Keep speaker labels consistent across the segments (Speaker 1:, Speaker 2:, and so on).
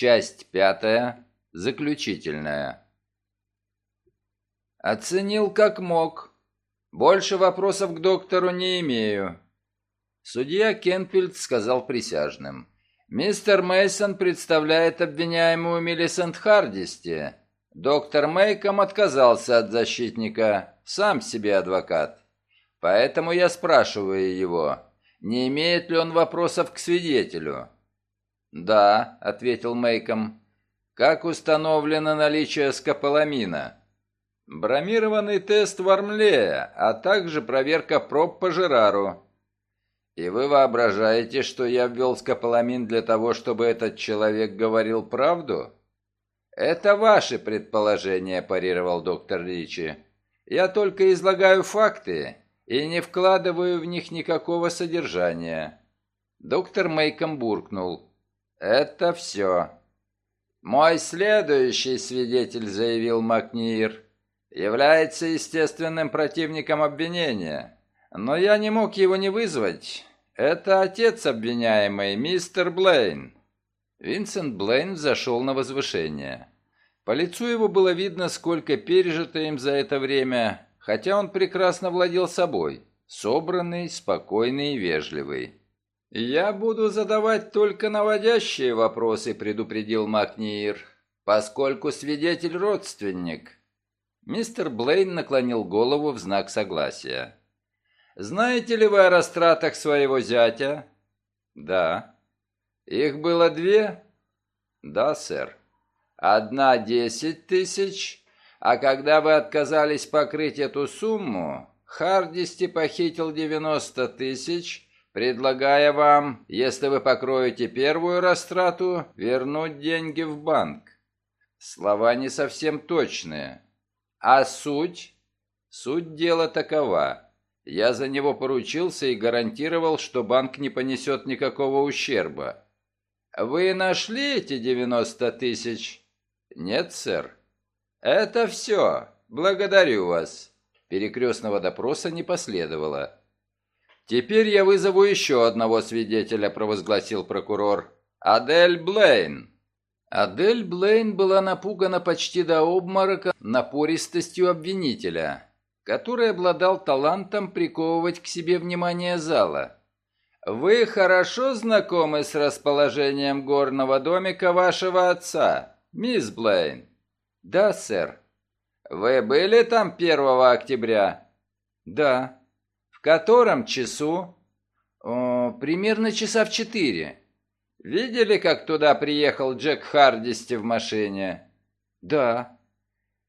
Speaker 1: Часть пятая. Заключительная. Оценил как мог. Больше вопросов к доктору не имею. Судья Кенфильд сказал присяжным. Мистер Мейсон представляет обвиняемую Миллисент Хардисти. Доктор Мейком отказался от защитника, сам себе адвокат. Поэтому я спрашиваю его, не имеет ли он вопросов к свидетелю. «Да», — ответил Мейком. «Как установлено наличие скополамина?» «Бромированный тест Вармлея, а также проверка проб по Жерару». «И вы воображаете, что я ввел скополамин для того, чтобы этот человек говорил правду?» «Это ваши предположения», – парировал доктор Ричи. «Я только излагаю факты и не вкладываю в них никакого содержания». Доктор Мейком буркнул. «Это все». «Мой следующий свидетель», — заявил Макнир, — «является естественным противником обвинения. Но я не мог его не вызвать. Это отец обвиняемый, мистер Блейн». Винсент Блейн зашел на возвышение. По лицу его было видно, сколько пережито им за это время, хотя он прекрасно владел собой, собранный, спокойный и вежливый. «Я буду задавать только наводящие вопросы», — предупредил Макнир, «поскольку свидетель родственник». Мистер Блейн наклонил голову в знак согласия. «Знаете ли вы о растратах своего зятя?» «Да». «Их было две?» «Да, сэр». «Одна десять тысяч, а когда вы отказались покрыть эту сумму, Хардисти похитил девяносто тысяч» предлагая вам, если вы покроете первую растрату, вернуть деньги в банк. Слова не совсем точные. А суть? Суть дела такова. Я за него поручился и гарантировал, что банк не понесет никакого ущерба. Вы нашли эти 90 тысяч? Нет, сэр. Это все. Благодарю вас. Перекрестного допроса не последовало. «Теперь я вызову еще одного свидетеля», — провозгласил прокурор. «Адель Блейн». Адель Блейн была напугана почти до обморока напористостью обвинителя, который обладал талантом приковывать к себе внимание зала. «Вы хорошо знакомы с расположением горного домика вашего отца, мисс Блейн?» «Да, сэр». «Вы были там 1 октября?» «Да». «В котором часу?» О, «Примерно часа в четыре». «Видели, как туда приехал Джек Хардисти в машине?» «Да».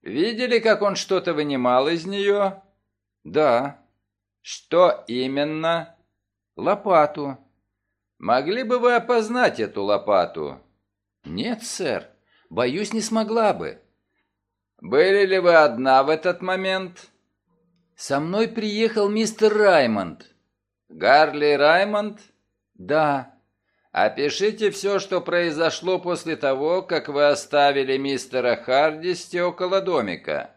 Speaker 1: «Видели, как он что-то вынимал из нее?» «Да». «Что именно?» «Лопату». «Могли бы вы опознать эту лопату?» «Нет, сэр. Боюсь, не смогла бы». «Были ли вы одна в этот момент?» Со мной приехал мистер Раймонд. Гарли Раймонд? Да. Опишите все, что произошло после того, как вы оставили мистера Хардисти около домика.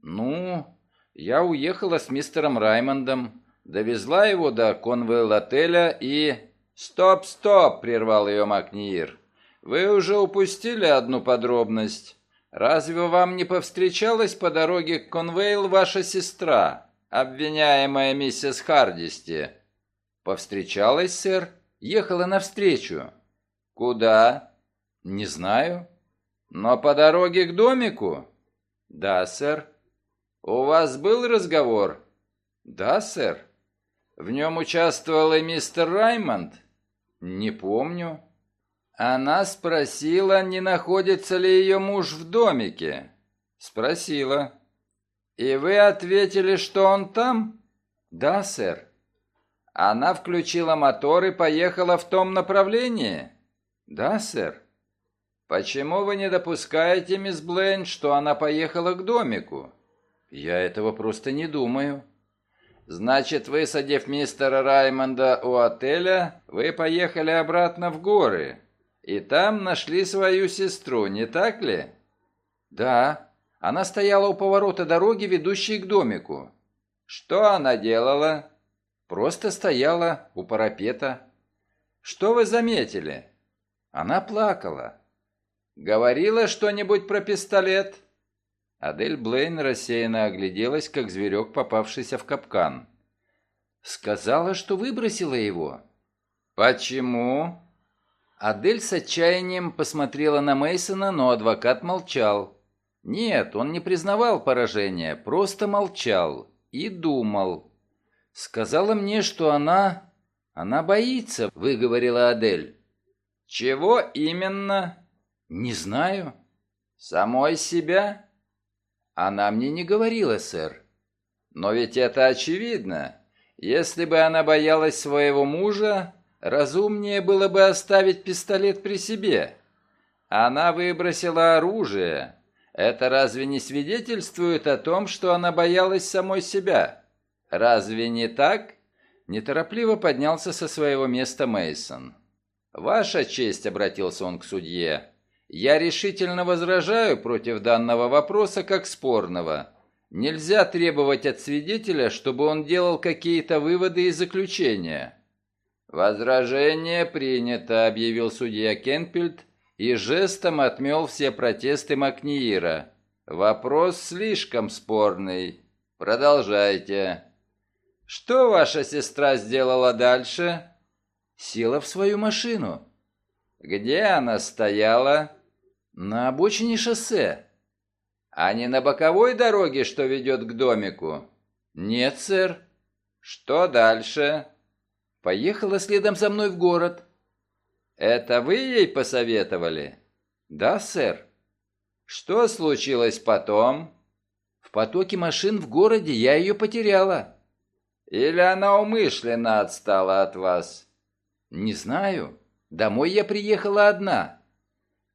Speaker 1: Ну, я уехала с мистером Раймондом, довезла его до Конвелл-отеля и... «Стоп, стоп!» — прервал ее Макниир. «Вы уже упустили одну подробность. Разве вам не повстречалась по дороге к Конвейл ваша сестра, обвиняемая миссис Хардисти? Повстречалась, сэр, ехала навстречу. Куда? Не знаю. Но по дороге к домику? Да, сэр. У вас был разговор? Да, сэр. В нем участвовал и мистер Раймонд? Не помню. Она спросила, не находится ли ее муж в домике. Спросила. И вы ответили, что он там? Да, сэр. Она включила мотор и поехала в том направлении? Да, сэр. Почему вы не допускаете, мисс Блейн, что она поехала к домику? Я этого просто не думаю. Значит, высадив мистера Раймонда у отеля, вы поехали обратно в горы, и там нашли свою сестру, не так ли? Да. Она стояла у поворота дороги, ведущей к домику. Что она делала? Просто стояла у парапета. Что вы заметили? Она плакала. Говорила что-нибудь про пистолет?» Адель Блейн рассеянно огляделась, как зверек, попавшийся в капкан. «Сказала, что выбросила его». «Почему?» Адель с отчаянием посмотрела на Мейсона, но адвокат молчал. Нет, он не признавал поражения, просто молчал и думал. Сказала мне, что она... Она боится, выговорила Адель. Чего именно? Не знаю. Самой себя? Она мне не говорила, сэр. Но ведь это очевидно. Если бы она боялась своего мужа, Разумнее было бы оставить пистолет при себе. Она выбросила оружие. Это разве не свидетельствует о том, что она боялась самой себя? Разве не так? Неторопливо поднялся со своего места Мейсон. Ваша честь, обратился он к судье. Я решительно возражаю против данного вопроса как спорного. Нельзя требовать от свидетеля, чтобы он делал какие-то выводы и заключения. «Возражение принято», — объявил судья Кенпельд и жестом отмел все протесты Макниира. «Вопрос слишком спорный. Продолжайте». «Что ваша сестра сделала дальше?» «Села в свою машину». «Где она стояла?» «На обочине шоссе». «А не на боковой дороге, что ведет к домику?» «Нет, сэр». «Что дальше?» Поехала следом за мной в город. Это вы ей посоветовали? Да, сэр. Что случилось потом? В потоке машин в городе я ее потеряла. Или она умышленно отстала от вас? Не знаю. Домой я приехала одна.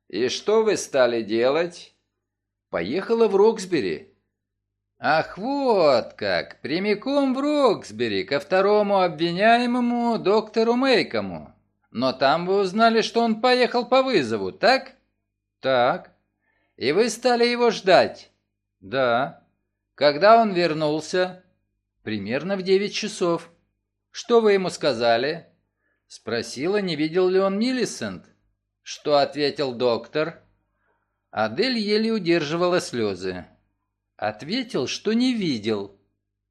Speaker 1: И что вы стали делать? Поехала в Роксбери. Ах, вот как! Прямиком в Роксбери, ко второму обвиняемому доктору Мейкому. Но там вы узнали, что он поехал по вызову, так? Так. И вы стали его ждать? Да. Когда он вернулся? Примерно в девять часов. Что вы ему сказали? Спросила, не видел ли он Миллисент. Что ответил доктор? Адель еле удерживала слезы. Ответил, что не видел.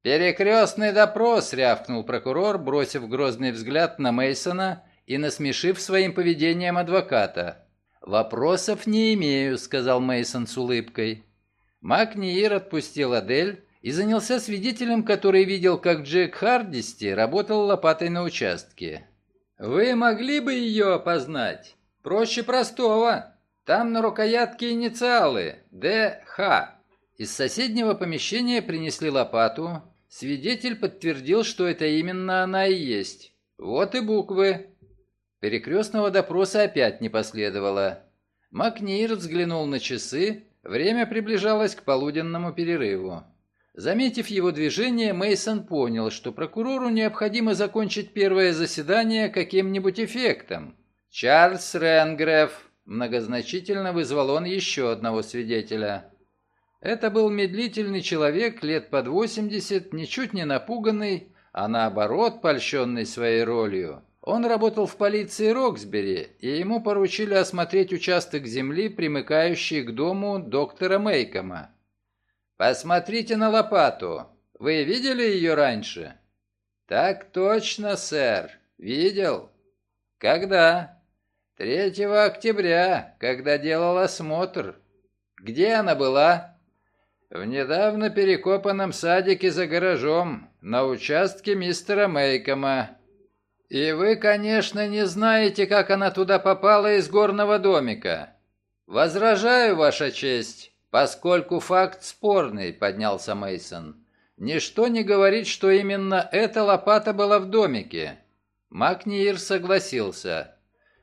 Speaker 1: «Перекрестный допрос!» — рявкнул прокурор, бросив грозный взгляд на Мейсона и насмешив своим поведением адвоката. «Вопросов не имею», — сказал Мейсон с улыбкой. Макниир отпустил Адель и занялся свидетелем, который видел, как Джек Хардисти работал лопатой на участке. «Вы могли бы ее опознать? Проще простого. Там на рукоятке инициалы — ДХ. Из соседнего помещения принесли лопату. Свидетель подтвердил, что это именно она и есть. Вот и буквы. Перекрестного допроса опять не последовало. Макнир взглянул на часы. Время приближалось к полуденному перерыву. Заметив его движение, Мейсон понял, что прокурору необходимо закончить первое заседание каким-нибудь эффектом. «Чарльз Ренгреф», многозначительно вызвал он еще одного свидетеля. Это был медлительный человек, лет под 80, ничуть не напуганный, а наоборот польщенный своей ролью. Он работал в полиции Роксбери, и ему поручили осмотреть участок земли, примыкающий к дому доктора Мейкома. «Посмотрите на лопату. Вы видели ее раньше?» «Так точно, сэр. Видел». «Когда?» «3 октября, когда делал осмотр». «Где она была?» В недавно перекопанном садике за гаражом, на участке мистера Мейкома. И вы, конечно, не знаете, как она туда попала из горного домика. Возражаю, ваша честь, поскольку факт спорный, поднялся Мейсон. Ничто не говорит, что именно эта лопата была в домике. Макниир согласился.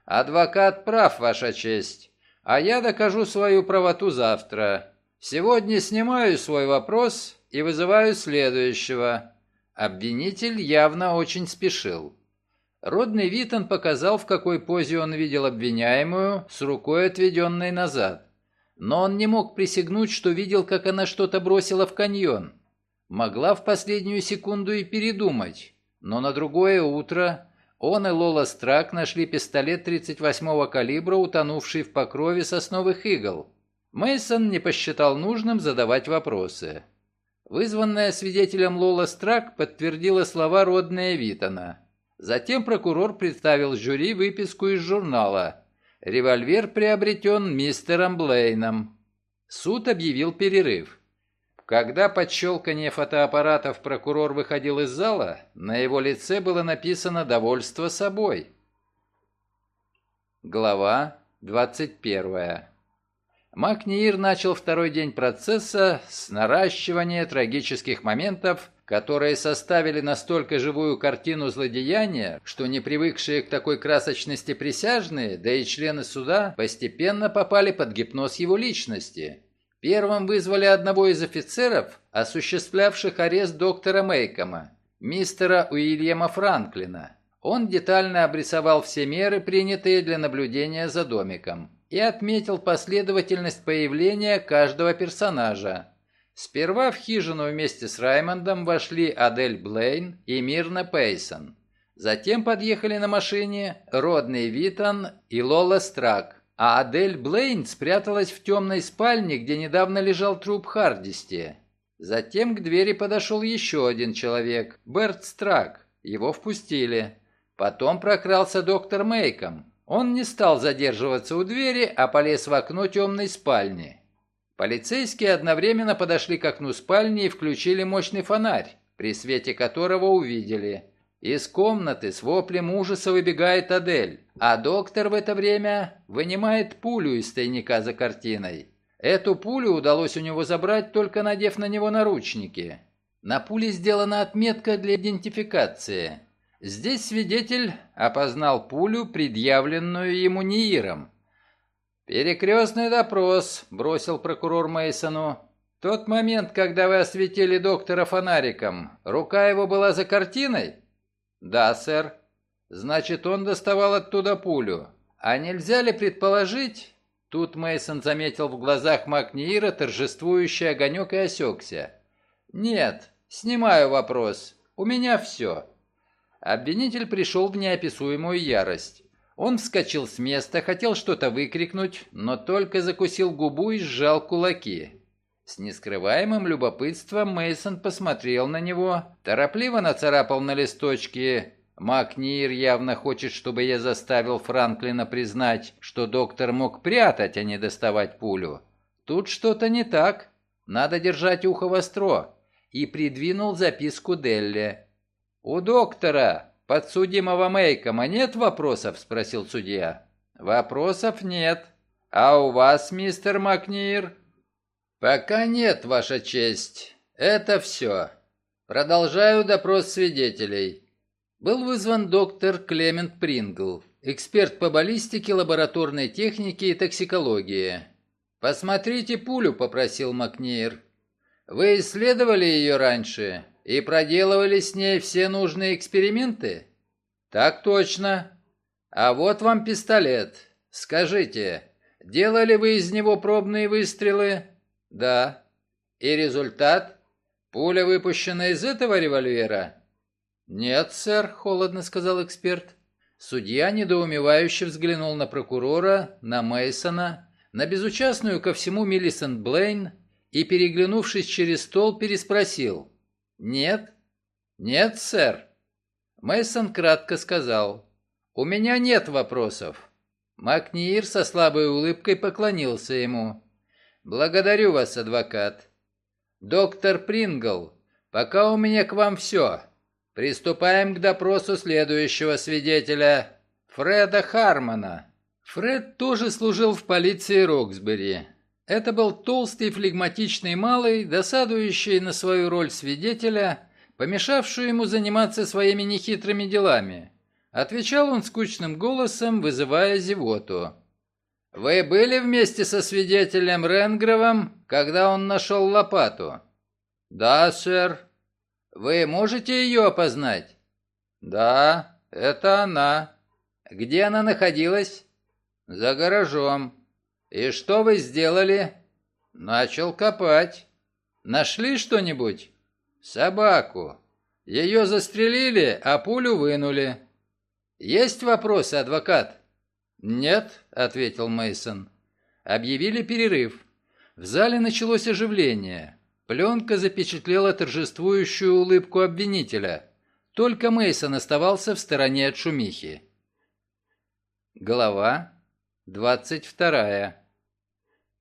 Speaker 1: Адвокат прав, ваша честь, а я докажу свою правоту завтра. Сегодня снимаю свой вопрос и вызываю следующего. Обвинитель явно очень спешил. Родный вид он показал, в какой позе он видел обвиняемую, с рукой отведенной назад. Но он не мог присягнуть, что видел, как она что-то бросила в каньон. Могла в последнюю секунду и передумать, но на другое утро Он и Лола Страк нашли пистолет 38-го калибра, утонувший в покрове сосновых игл. Мейсон не посчитал нужным задавать вопросы. Вызванная свидетелем Лола Страк подтвердила слова родная Витона. Затем прокурор представил жюри выписку из журнала. Револьвер приобретен мистером Блейном. Суд объявил перерыв. Когда под щелканье фотоаппаратов прокурор выходил из зала, на его лице было написано «довольство собой». Глава 21 Макниир начал второй день процесса с наращивания трагических моментов, которые составили настолько живую картину злодеяния, что не привыкшие к такой красочности присяжные, да и члены суда, постепенно попали под гипноз его личности. Первым вызвали одного из офицеров, осуществлявших арест доктора Мейкома, мистера Уильяма Франклина. Он детально обрисовал все меры, принятые для наблюдения за домиком и отметил последовательность появления каждого персонажа. Сперва в хижину вместе с Раймондом вошли Адель Блейн и Мирна Пейсон. Затем подъехали на машине Родный Витон и Лола Страк, а Адель Блейн спряталась в темной спальне, где недавно лежал труп Хардисти. Затем к двери подошел еще один человек, Берт Страк. Его впустили. Потом прокрался доктор Мейком. Он не стал задерживаться у двери, а полез в окно темной спальни. Полицейские одновременно подошли к окну спальни и включили мощный фонарь, при свете которого увидели. Из комнаты с воплем ужаса выбегает Адель, а доктор в это время вынимает пулю из тайника за картиной. Эту пулю удалось у него забрать, только надев на него наручники. На пуле сделана отметка для идентификации. Здесь свидетель опознал пулю, предъявленную ему Нииром. «Перекрестный допрос», — бросил прокурор Мейсону. «Тот момент, когда вы осветили доктора фонариком, рука его была за картиной?» «Да, сэр». «Значит, он доставал оттуда пулю. А нельзя ли предположить...» Тут Мейсон заметил в глазах Макниира торжествующий огонек и осекся. «Нет, снимаю вопрос. У меня все». Обвинитель пришел в неописуемую ярость. Он вскочил с места, хотел что-то выкрикнуть, но только закусил губу и сжал кулаки. С нескрываемым любопытством Мейсон посмотрел на него, торопливо нацарапал на листочке «Макнир явно хочет, чтобы я заставил Франклина признать, что доктор мог прятать, а не доставать пулю. Тут что-то не так. Надо держать ухо востро». И придвинул записку Делли. «У доктора, подсудимого Мейкома, нет вопросов?» – спросил судья. «Вопросов нет. А у вас, мистер Макнир?» «Пока нет, Ваша честь. Это все. Продолжаю допрос свидетелей». Был вызван доктор Клемент Прингл, эксперт по баллистике, лабораторной технике и токсикологии. «Посмотрите пулю», — попросил Макнир. «Вы исследовали ее раньше?» И проделывали с ней все нужные эксперименты? Так точно. А вот вам пистолет. Скажите, делали вы из него пробные выстрелы? Да. И результат? Пуля выпущена из этого револьвера? Нет, сэр, холодно сказал эксперт. Судья недоумевающе взглянул на прокурора, на Мейсона, на безучастную ко всему Миллисент Блейн и, переглянувшись через стол, переспросил. «Нет?» «Нет, сэр». Мейсон кратко сказал. «У меня нет вопросов». Макниир со слабой улыбкой поклонился ему. «Благодарю вас, адвокат». «Доктор Прингл, пока у меня к вам все. Приступаем к допросу следующего свидетеля, Фреда Хармона». Фред тоже служил в полиции Роксбери. Это был толстый флегматичный малый, досадующий на свою роль свидетеля, помешавшую ему заниматься своими нехитрыми делами. Отвечал он скучным голосом, вызывая зевоту. «Вы были вместе со свидетелем Ренгровым, когда он нашел лопату?» «Да, сэр». «Вы можете ее опознать?» «Да, это она». «Где она находилась?» «За гаражом». «И что вы сделали?» «Начал копать». «Нашли что-нибудь?» «Собаку. Ее застрелили, а пулю вынули». Есть вопросы, адвокат? Нет, ответил Мейсон. Объявили перерыв. В зале началось оживление. Пленка запечатлела торжествующую улыбку обвинителя. Только Мейсон оставался в стороне от шумихи. Глава двадцать вторая.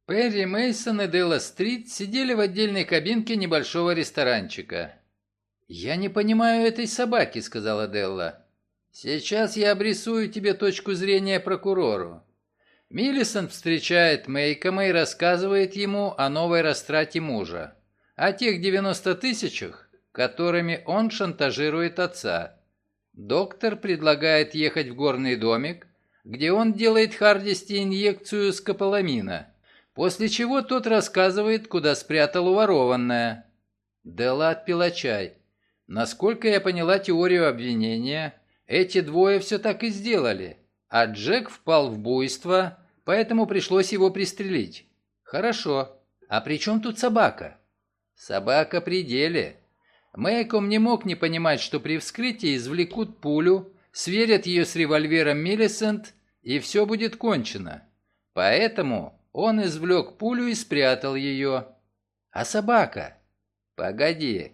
Speaker 1: Перри Мейсон и Делла Стрит сидели в отдельной кабинке небольшого ресторанчика. «Я не понимаю этой собаки», — сказала Делла. «Сейчас я обрисую тебе точку зрения прокурору». Миллисон встречает Мейкома и рассказывает ему о новой растрате мужа, о тех 90 тысячах, которыми он шантажирует отца. Доктор предлагает ехать в горный домик, где он делает Хардисти инъекцию скополамина – После чего тот рассказывает, куда спрятал уворованное. Дела отпила чай. Насколько я поняла теорию обвинения, эти двое все так и сделали, а Джек впал в буйство, поэтому пришлось его пристрелить. Хорошо. А при чем тут собака? Собака при деле. Мэйком не мог не понимать, что при вскрытии извлекут пулю, сверят ее с револьвером Миллисент, и все будет кончено. Поэтому он извлек пулю и спрятал ее. А собака? Погоди.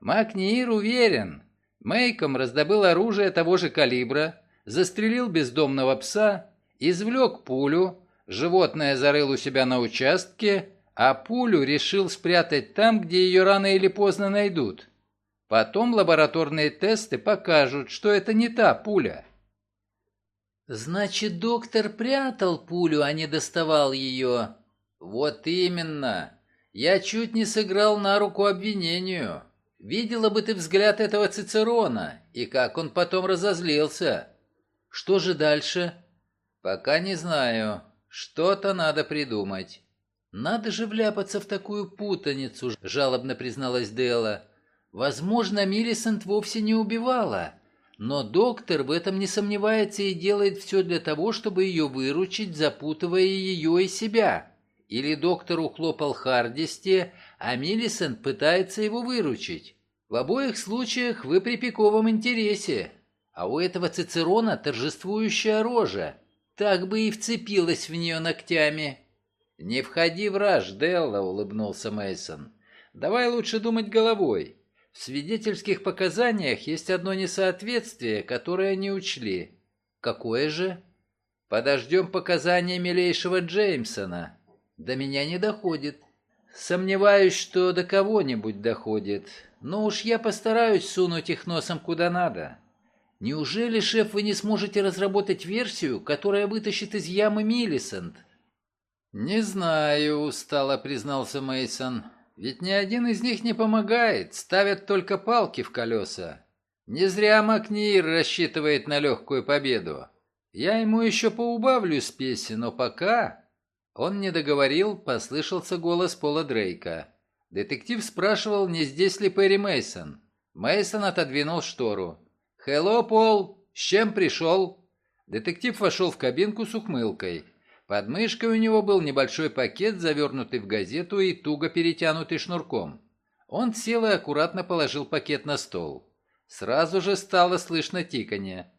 Speaker 1: Макнир уверен. Мейком раздобыл оружие того же калибра, застрелил бездомного пса, извлек пулю, животное зарыл у себя на участке, а пулю решил спрятать там, где ее рано или поздно найдут. Потом лабораторные тесты покажут, что это не та пуля. «Значит, доктор прятал пулю, а не доставал ее?» «Вот именно. Я чуть не сыграл на руку обвинению. Видела бы ты взгляд этого Цицерона, и как он потом разозлился. Что же дальше?» «Пока не знаю. Что-то надо придумать». «Надо же вляпаться в такую путаницу», — жалобно призналась Дела. «Возможно, Миллисент вовсе не убивала». Но доктор в этом не сомневается и делает все для того, чтобы ее выручить, запутывая ее и себя. Или доктор ухлопал Хардисти, а Миллисент пытается его выручить. В обоих случаях вы при пиковом интересе. А у этого Цицерона торжествующая рожа. Так бы и вцепилась в нее ногтями. «Не входи в раж, Делла», — улыбнулся Мейсон. «Давай лучше думать головой. В свидетельских показаниях есть одно несоответствие, которое они учли. Какое же? Подождем показания милейшего Джеймсона. До меня не доходит. Сомневаюсь, что до кого-нибудь доходит. Но уж я постараюсь сунуть их носом куда надо. Неужели, шеф, вы не сможете разработать версию, которая вытащит из ямы Миллисент? Не знаю, устало признался Мейсон. Ведь ни один из них не помогает, ставят только палки в колеса. Не зря Макнир рассчитывает на легкую победу. Я ему еще поубавлю спеси, но пока...» Он не договорил, послышался голос Пола Дрейка. Детектив спрашивал, не здесь ли Перри Мейсон. Мейсон отодвинул штору. «Хелло, Пол! С чем пришел?» Детектив вошел в кабинку с ухмылкой. Под мышкой у него был небольшой пакет, завернутый в газету и туго перетянутый шнурком. Он сел и аккуратно положил пакет на стол. Сразу же стало слышно тиканье.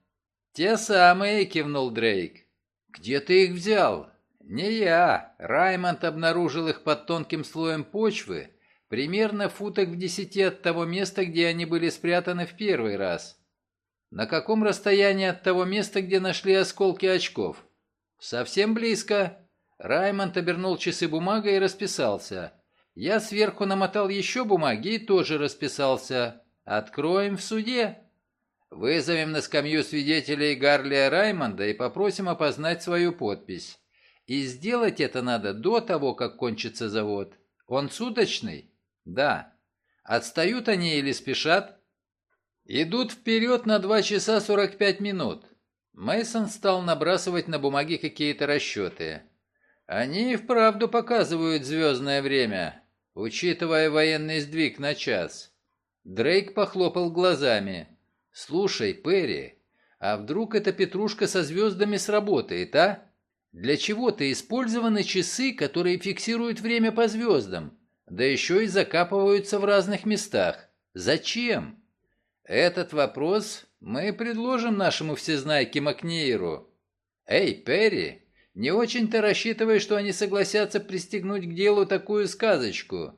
Speaker 1: «Те самые», — кивнул Дрейк. «Где ты их взял?» «Не я. Раймонд обнаружил их под тонким слоем почвы, примерно футок в десяти от того места, где они были спрятаны в первый раз». «На каком расстоянии от того места, где нашли осколки очков?» «Совсем близко». Раймонд обернул часы бумагой и расписался. Я сверху намотал еще бумаги и тоже расписался. Откроем в суде. Вызовем на скамью свидетелей Гарлия Раймонда и попросим опознать свою подпись. И сделать это надо до того, как кончится завод. Он суточный? Да. Отстают они или спешат? Идут вперед на 2 часа 45 минут. Мейсон стал набрасывать на бумаге какие-то расчеты. Они и вправду показывают звездное время, учитывая военный сдвиг на час. Дрейк похлопал глазами. «Слушай, Перри, а вдруг эта петрушка со звездами сработает, а? Для чего-то использованы часы, которые фиксируют время по звездам, да еще и закапываются в разных местах. Зачем?» Этот вопрос Мы предложим нашему всезнайке Макнииру. Эй, Перри, не очень-то рассчитывай, что они согласятся пристегнуть к делу такую сказочку.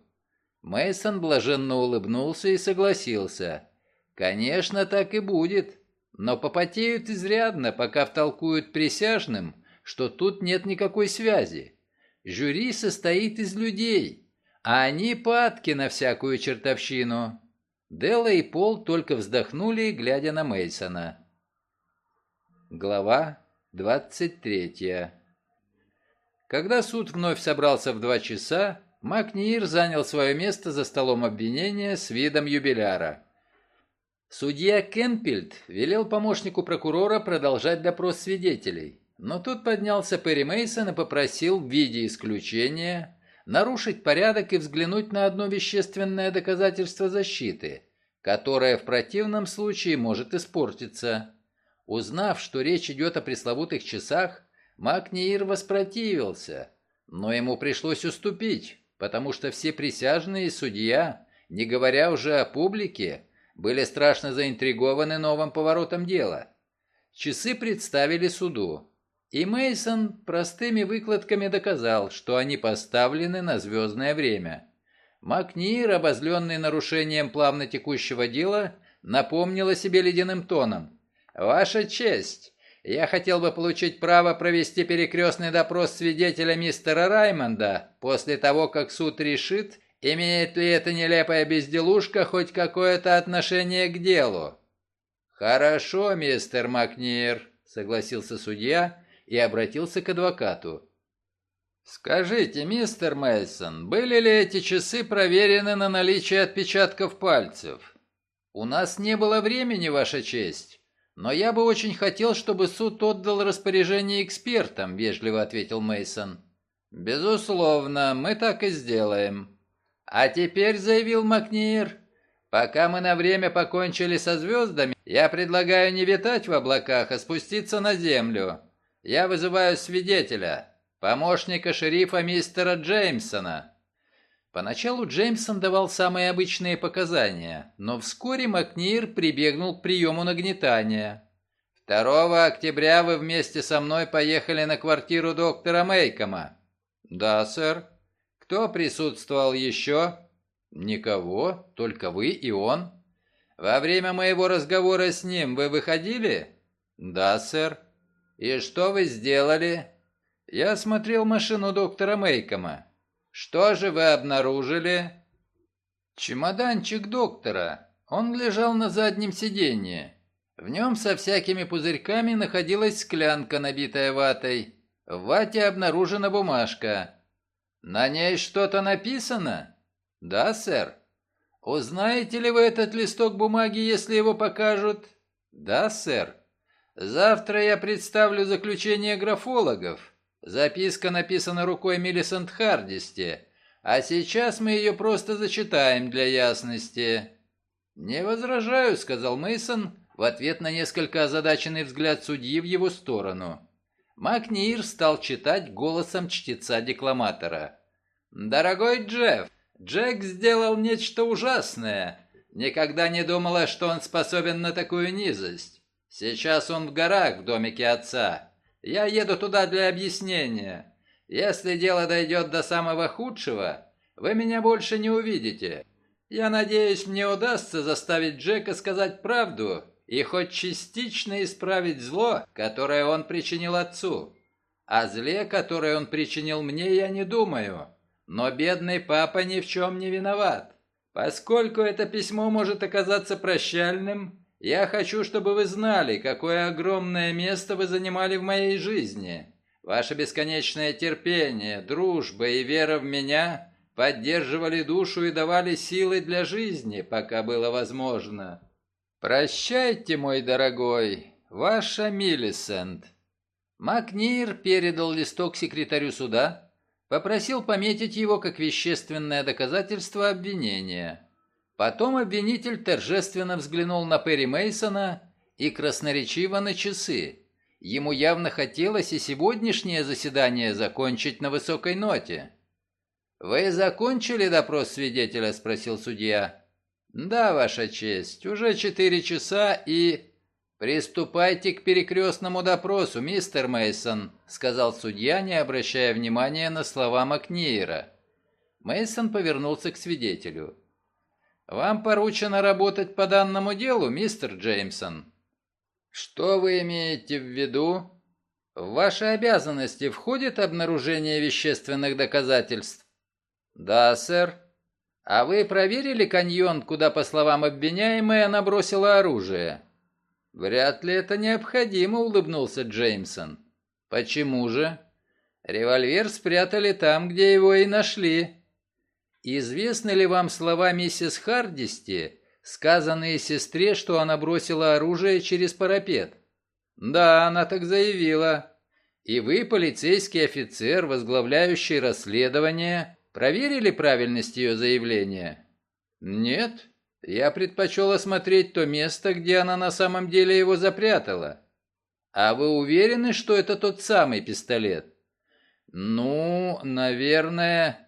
Speaker 1: Мейсон блаженно улыбнулся и согласился. Конечно, так и будет, но попотеют изрядно, пока втолкуют присяжным, что тут нет никакой связи. Жюри состоит из людей, а они падки на всякую чертовщину. Делла и Пол только вздохнули, глядя на Мейсона. Глава двадцать третья. Когда суд вновь собрался в два часа, Макнир занял свое место за столом обвинения с видом юбиляра. Судья Кенпильд велел помощнику прокурора продолжать допрос свидетелей, но тут поднялся Перри Мейсон и попросил в виде исключения нарушить порядок и взглянуть на одно вещественное доказательство защиты, которое в противном случае может испортиться. Узнав, что речь идет о пресловутых часах, Макниир воспротивился, но ему пришлось уступить, потому что все присяжные и судья, не говоря уже о публике, были страшно заинтригованы новым поворотом дела. Часы представили суду, и Мейсон простыми выкладками доказал, что они поставлены на звездное время. Макнир, обозленный нарушением плавно текущего дела, напомнил о себе ледяным тоном. «Ваша честь, я хотел бы получить право провести перекрестный допрос свидетеля мистера Раймонда после того, как суд решит, Имеет ли эта нелепая безделушка хоть какое-то отношение к делу? Хорошо, мистер Макнир, согласился судья и обратился к адвокату. Скажите, мистер Мейсон, были ли эти часы проверены на наличие отпечатков пальцев? У нас не было времени, ваша честь. Но я бы очень хотел, чтобы суд отдал распоряжение экспертам, вежливо ответил Мейсон. Безусловно, мы так и сделаем. «А теперь», — заявил Макнир, — «пока мы на время покончили со звездами, я предлагаю не витать в облаках, а спуститься на землю. Я вызываю свидетеля, помощника шерифа мистера Джеймсона». Поначалу Джеймсон давал самые обычные показания, но вскоре Макнир прибегнул к приему нагнетания. 2 октября вы вместе со мной поехали на квартиру доктора Мейкома». «Да, сэр». Кто присутствовал еще? Никого, только вы и он. Во время моего разговора с ним вы выходили? Да, сэр. И что вы сделали? Я смотрел машину доктора Мейкома. Что же вы обнаружили? Чемоданчик доктора. Он лежал на заднем сиденье. В нем со всякими пузырьками находилась склянка, набитая ватой. В вате обнаружена бумажка. «На ней что-то написано?» «Да, сэр». «Узнаете ли вы этот листок бумаги, если его покажут?» «Да, сэр». «Завтра я представлю заключение графологов. Записка написана рукой Миллисент Хардисти, а сейчас мы ее просто зачитаем для ясности». «Не возражаю», — сказал Мейсон в ответ на несколько озадаченный взгляд судьи в его сторону. Макнир стал читать голосом чтеца-декламатора. «Дорогой Джефф, Джек сделал нечто ужасное. Никогда не думала, что он способен на такую низость. Сейчас он в горах в домике отца. Я еду туда для объяснения. Если дело дойдет до самого худшего, вы меня больше не увидите. Я надеюсь, мне удастся заставить Джека сказать правду и хоть частично исправить зло, которое он причинил отцу. О зле, которое он причинил мне, я не думаю. Но бедный папа ни в чем не виноват. Поскольку это письмо может оказаться прощальным, я хочу, чтобы вы знали, какое огромное место вы занимали в моей жизни. Ваше бесконечное терпение, дружба и вера в меня поддерживали душу и давали силы для жизни, пока было возможно. «Прощайте, мой дорогой, ваша Миллисент». Макнир передал листок секретарю суда, попросил пометить его как вещественное доказательство обвинения. Потом обвинитель торжественно взглянул на Перри Мейсона и красноречиво на часы. Ему явно хотелось и сегодняшнее заседание закончить на высокой ноте. «Вы закончили допрос свидетеля?» – спросил судья. «Да, Ваша честь, уже четыре часа и...» Приступайте к перекрестному допросу, мистер Мейсон, сказал судья, не обращая внимания на слова Макнейра. Мейсон повернулся к свидетелю. Вам поручено работать по данному делу, мистер Джеймсон. Что вы имеете в виду? В ваши обязанности входит обнаружение вещественных доказательств? Да, сэр. А вы проверили каньон, куда, по словам обвиняемой, она бросила оружие? Вряд ли это необходимо, улыбнулся Джеймсон. Почему же? Револьвер спрятали там, где его и нашли. Известны ли вам слова миссис Хардисти, сказанные сестре, что она бросила оружие через парапет? Да, она так заявила. И вы, полицейский офицер, возглавляющий расследование, проверили правильность ее заявления? Нет, я предпочел осмотреть то место, где она на самом деле его запрятала. А вы уверены, что это тот самый пистолет? Ну, наверное...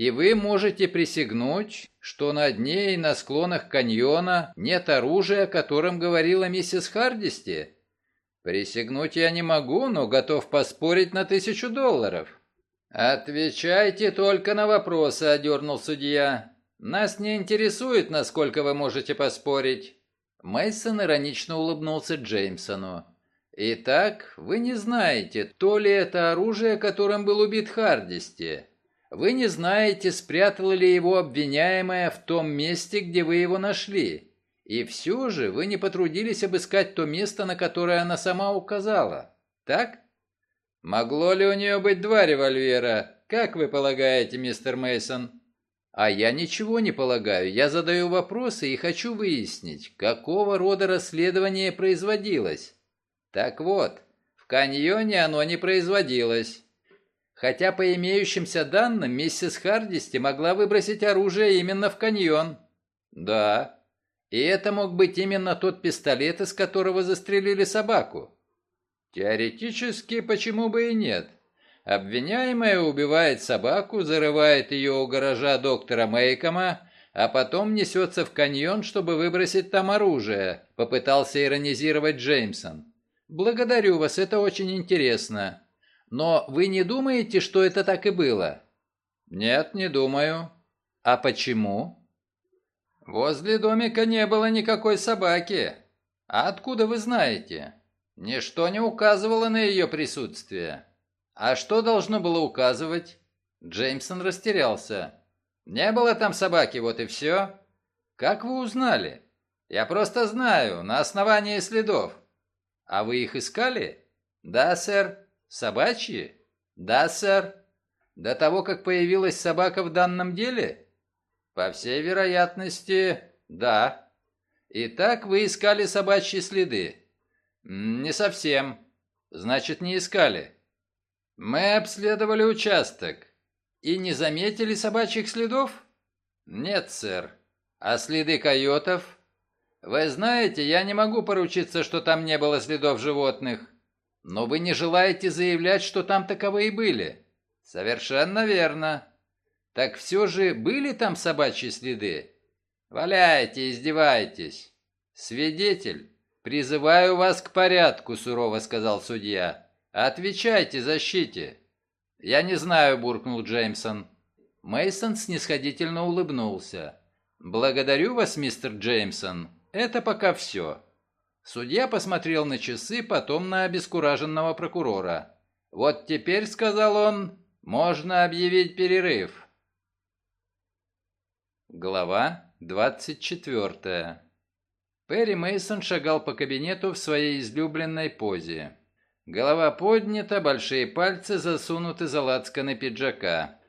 Speaker 1: И вы можете присягнуть, что на дне и на склонах каньона нет оружия, о котором говорила миссис Хардисти? Присягнуть я не могу, но готов поспорить на тысячу долларов. Отвечайте только на вопросы, одернул судья. Нас не интересует, насколько вы можете поспорить. Мейсон иронично улыбнулся Джеймсону. Итак, вы не знаете, то ли это оружие, которым был убит Хардисти. Вы не знаете, спрятала ли его обвиняемая в том месте, где вы его нашли. И все же вы не потрудились обыскать то место, на которое она сама указала. Так? Могло ли у нее быть два револьвера? Как вы полагаете, мистер Мейсон? А я ничего не полагаю. Я задаю вопросы и хочу выяснить, какого рода расследование производилось. Так вот, в каньоне оно не производилось. Хотя по имеющимся данным, миссис Хардисти могла выбросить оружие именно в каньон. Да. И это мог быть именно тот пистолет, из которого застрелили собаку. Теоретически, почему бы и нет? Обвиняемая убивает собаку, зарывает ее у гаража доктора Мейкома, а потом несется в каньон, чтобы выбросить там оружие, попытался иронизировать Джеймсон. Благодарю вас, это очень интересно. Но вы не думаете, что это так и было? Нет, не думаю. А почему? Возле домика не было никакой собаки. А откуда вы знаете? Ничто не указывало на ее присутствие. А что должно было указывать? Джеймсон растерялся. Не было там собаки, вот и все. Как вы узнали? Я просто знаю, на основании следов. А вы их искали? Да, сэр. Собачьи? Да, сэр. До того, как появилась собака в данном деле? По всей вероятности, да. Итак, вы искали собачьи следы? Не совсем. Значит, не искали. Мы обследовали участок. И не заметили собачьих следов? Нет, сэр. А следы койотов? Вы знаете, я не могу поручиться, что там не было следов животных. Но вы не желаете заявлять, что там таковые были. Совершенно верно. Так все же были там собачьи следы? Валяйте, издеваетесь. Свидетель, призываю вас к порядку, сурово сказал судья. Отвечайте защите. Я не знаю, буркнул Джеймсон. Мейсон снисходительно улыбнулся. Благодарю вас, мистер Джеймсон. Это пока все. Судья посмотрел на часы, потом на обескураженного прокурора. «Вот теперь, — сказал он, — можно объявить перерыв». Глава 24 Перри Мейсон шагал по кабинету в своей излюбленной позе. Голова поднята, большие пальцы засунуты за лацканы пиджака.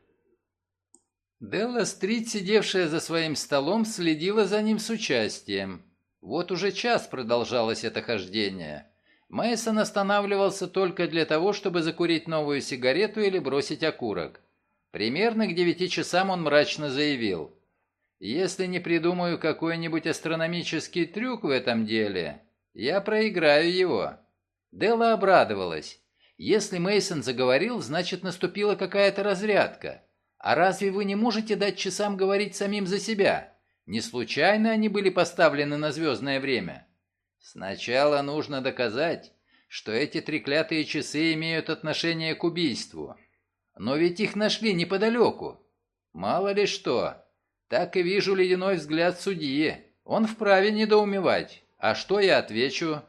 Speaker 1: Делла Стрит, сидевшая за своим столом, следила за ним с участием. Вот уже час продолжалось это хождение. Мейсон останавливался только для того, чтобы закурить новую сигарету или бросить окурок. Примерно к девяти часам он мрачно заявил. «Если не придумаю какой-нибудь астрономический трюк в этом деле, я проиграю его». Делла обрадовалась. Если Мейсон заговорил, значит наступила какая-то разрядка. А разве вы не можете дать часам говорить самим за себя? Не случайно они были поставлены на звездное время. Сначала нужно доказать, что эти треклятые часы имеют отношение к убийству. Но ведь их нашли неподалеку. Мало ли что. Так и вижу ледяной взгляд судьи. Он вправе недоумевать. А что я отвечу?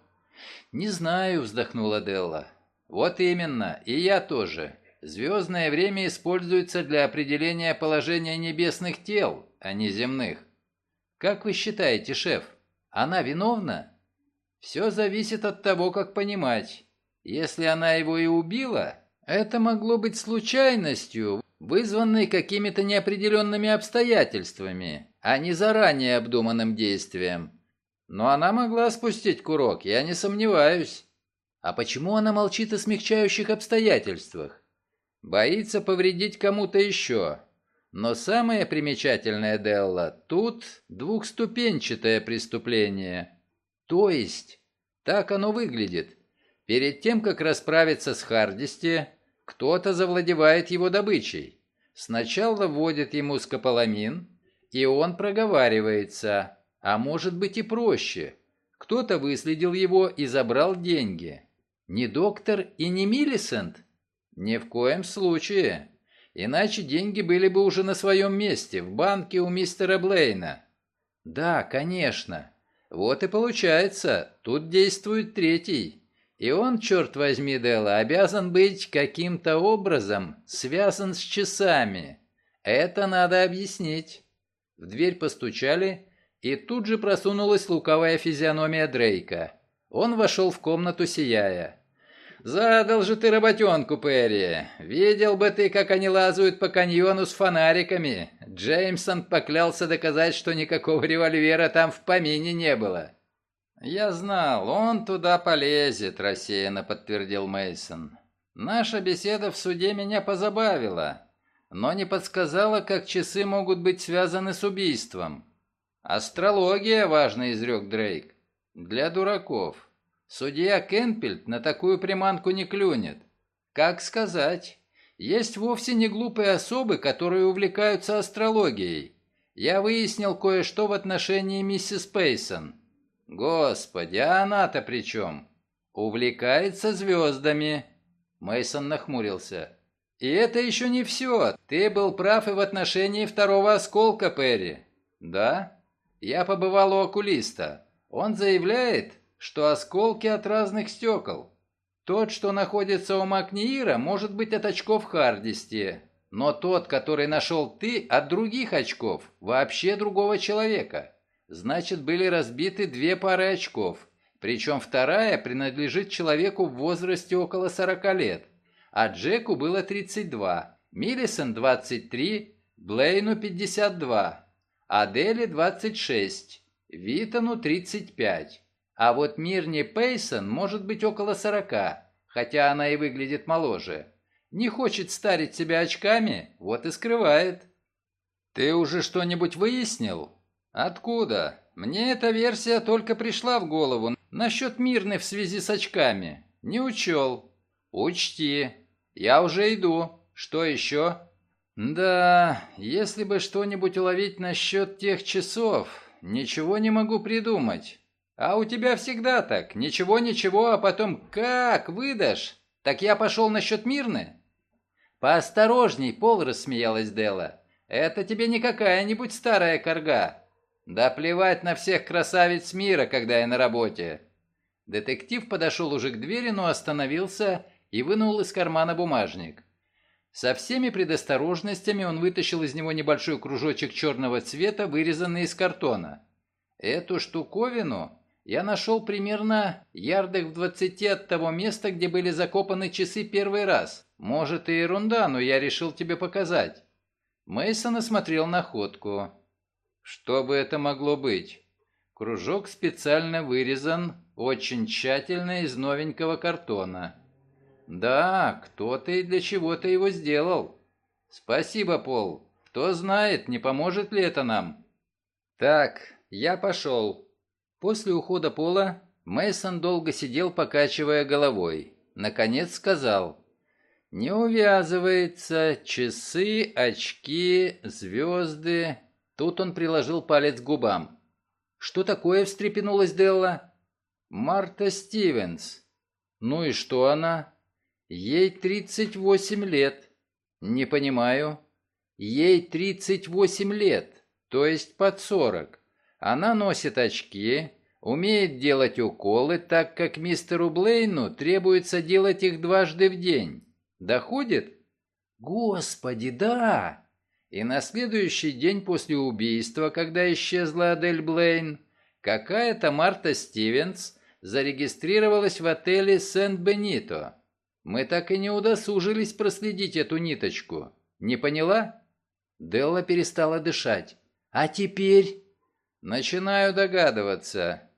Speaker 1: «Не знаю», — вздохнула Делла. «Вот именно, и я тоже. Звездное время используется для определения положения небесных тел, а не земных. Как вы считаете, шеф, она виновна? Все зависит от того, как понимать. Если она его и убила, это могло быть случайностью, вызванной какими-то неопределенными обстоятельствами, а не заранее обдуманным действием. Но она могла спустить курок, я не сомневаюсь. А почему она молчит о смягчающих обстоятельствах? Боится повредить кому-то еще. Но самое примечательное, Делла, тут двухступенчатое преступление. То есть, так оно выглядит. Перед тем, как расправиться с Хардисти, кто-то завладевает его добычей. Сначала вводит ему скополамин, и он проговаривается, а может быть и проще. Кто-то выследил его и забрал деньги. Не доктор и не Миллисент? Ни в коем случае. Иначе деньги были бы уже на своем месте, в банке у мистера Блейна. Да, конечно. Вот и получается, тут действует третий. И он, черт возьми, Делла, обязан быть каким-то образом связан с часами. Это надо объяснить. В дверь постучали, и тут же просунулась луковая физиономия Дрейка. Он вошел в комнату, сияя. «Задал же ты работенку, Перри. Видел бы ты, как они лазают по каньону с фонариками. Джеймсон поклялся доказать, что никакого револьвера там в помине не было». «Я знал, он туда полезет», — рассеянно подтвердил Мейсон. «Наша беседа в суде меня позабавила, но не подсказала, как часы могут быть связаны с убийством». «Астрология», — важно изрек Дрейк. «Для дураков». Судья Кенпельт на такую приманку не клюнет. Как сказать? Есть вовсе не глупые особы, которые увлекаются астрологией. Я выяснил кое-что в отношении миссис Пейсон. Господи, а она-то при чем? Увлекается звездами. Мейсон нахмурился. И это еще не все. Ты был прав и в отношении второго осколка, Перри. Да? Я побывал у окулиста. Он заявляет, что осколки от разных стекол. Тот, что находится у Макниира, может быть от очков Хардисти, но тот, который нашел ты, от других очков, вообще другого человека. Значит, были разбиты две пары очков, причем вторая принадлежит человеку в возрасте около 40 лет, а Джеку было 32, Миллисон 23, Блейну 52, Адели 26, Витону 35. А вот Мирни Пейсон может быть около сорока, хотя она и выглядит моложе. Не хочет старить себя очками, вот и скрывает. Ты уже что-нибудь выяснил? Откуда? Мне эта версия только пришла в голову. Насчет Мирны в связи с очками. Не учел. Учти. Я уже иду. Что еще? Да, если бы что-нибудь уловить насчет тех часов, ничего не могу придумать. А у тебя всегда так. Ничего-ничего, а потом как выдашь? Так я пошел насчет Мирны?» «Поосторожней, Пол», — рассмеялась Дела. «Это тебе не какая-нибудь старая корга. Да плевать на всех красавиц мира, когда я на работе». Детектив подошел уже к двери, но остановился и вынул из кармана бумажник. Со всеми предосторожностями он вытащил из него небольшой кружочек черного цвета, вырезанный из картона. Эту штуковину я нашел примерно ярдах в двадцати от того места, где были закопаны часы первый раз. Может и ерунда, но я решил тебе показать. Мейсон осмотрел находку. Что бы это могло быть? Кружок специально вырезан очень тщательно из новенького картона. Да, кто-то и для чего-то его сделал. Спасибо, Пол. Кто знает, не поможет ли это нам. Так, я пошел. После ухода Пола Мейсон долго сидел, покачивая головой. Наконец сказал. «Не увязывается. Часы, очки, звезды...» Тут он приложил палец к губам. «Что такое?» — встрепенулась Делла. Марта Стивенс. Ну и что она? Ей 38 лет. Не понимаю. Ей 38 лет, то есть под 40. Она носит очки, умеет делать уколы, так как мистеру Блейну требуется делать их дважды в день. Доходит? Господи, да! И на следующий день после убийства, когда исчезла Адель Блейн, какая-то Марта Стивенс зарегистрировалась в отеле Сент-Бенито. Мы так и не удосужились проследить эту ниточку. Не поняла? Делла перестала дышать. «А теперь?» «Начинаю догадываться.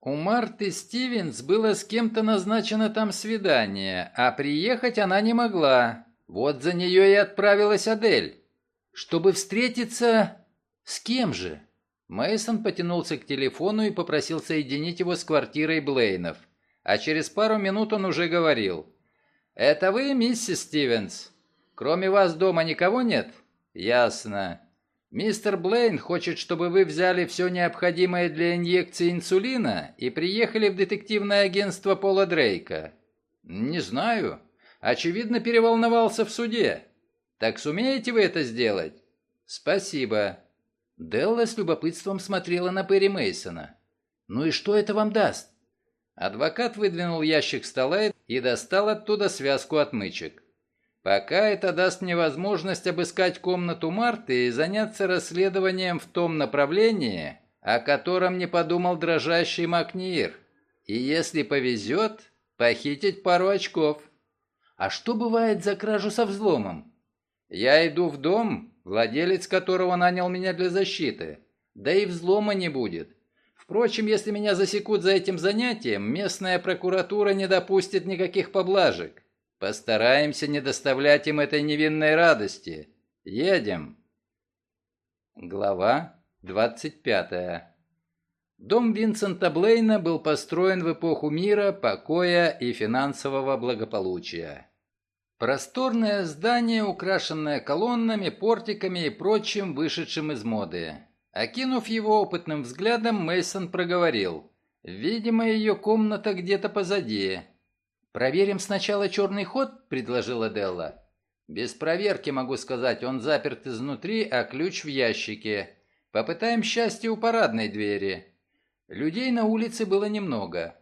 Speaker 1: У Марты Стивенс было с кем-то назначено там свидание, а приехать она не могла. Вот за нее и отправилась Адель. Чтобы встретиться... С кем же?» Мейсон потянулся к телефону и попросил соединить его с квартирой Блейнов. А через пару минут он уже говорил. «Это вы, миссис Стивенс? Кроме вас дома никого нет?» «Ясно. Мистер Блейн хочет, чтобы вы взяли все необходимое для инъекции инсулина и приехали в детективное агентство Пола Дрейка». «Не знаю. Очевидно, переволновался в суде. Так сумеете вы это сделать?» «Спасибо». Делла с любопытством смотрела на Перри Мейсона. «Ну и что это вам даст?» Адвокат выдвинул ящик стола и достал оттуда связку отмычек. Пока это даст мне возможность обыскать комнату Марты и заняться расследованием в том направлении, о котором не подумал дрожащий Макнир. И если повезет, похитить пару очков. А что бывает за кражу со взломом? Я иду в дом, владелец которого нанял меня для защиты. Да и взлома не будет. Впрочем, если меня засекут за этим занятием, местная прокуратура не допустит никаких поблажек. Постараемся не доставлять им этой невинной радости. Едем. Глава 25. Дом Винсента Блейна был построен в эпоху мира, покоя и финансового благополучия. Просторное здание, украшенное колоннами, портиками и прочим, вышедшим из моды. Окинув его опытным взглядом, Мейсон проговорил. «Видимо, ее комната где-то позади. «Проверим сначала черный ход», — предложила Делла. «Без проверки, могу сказать, он заперт изнутри, а ключ в ящике. Попытаем счастье у парадной двери». Людей на улице было немного.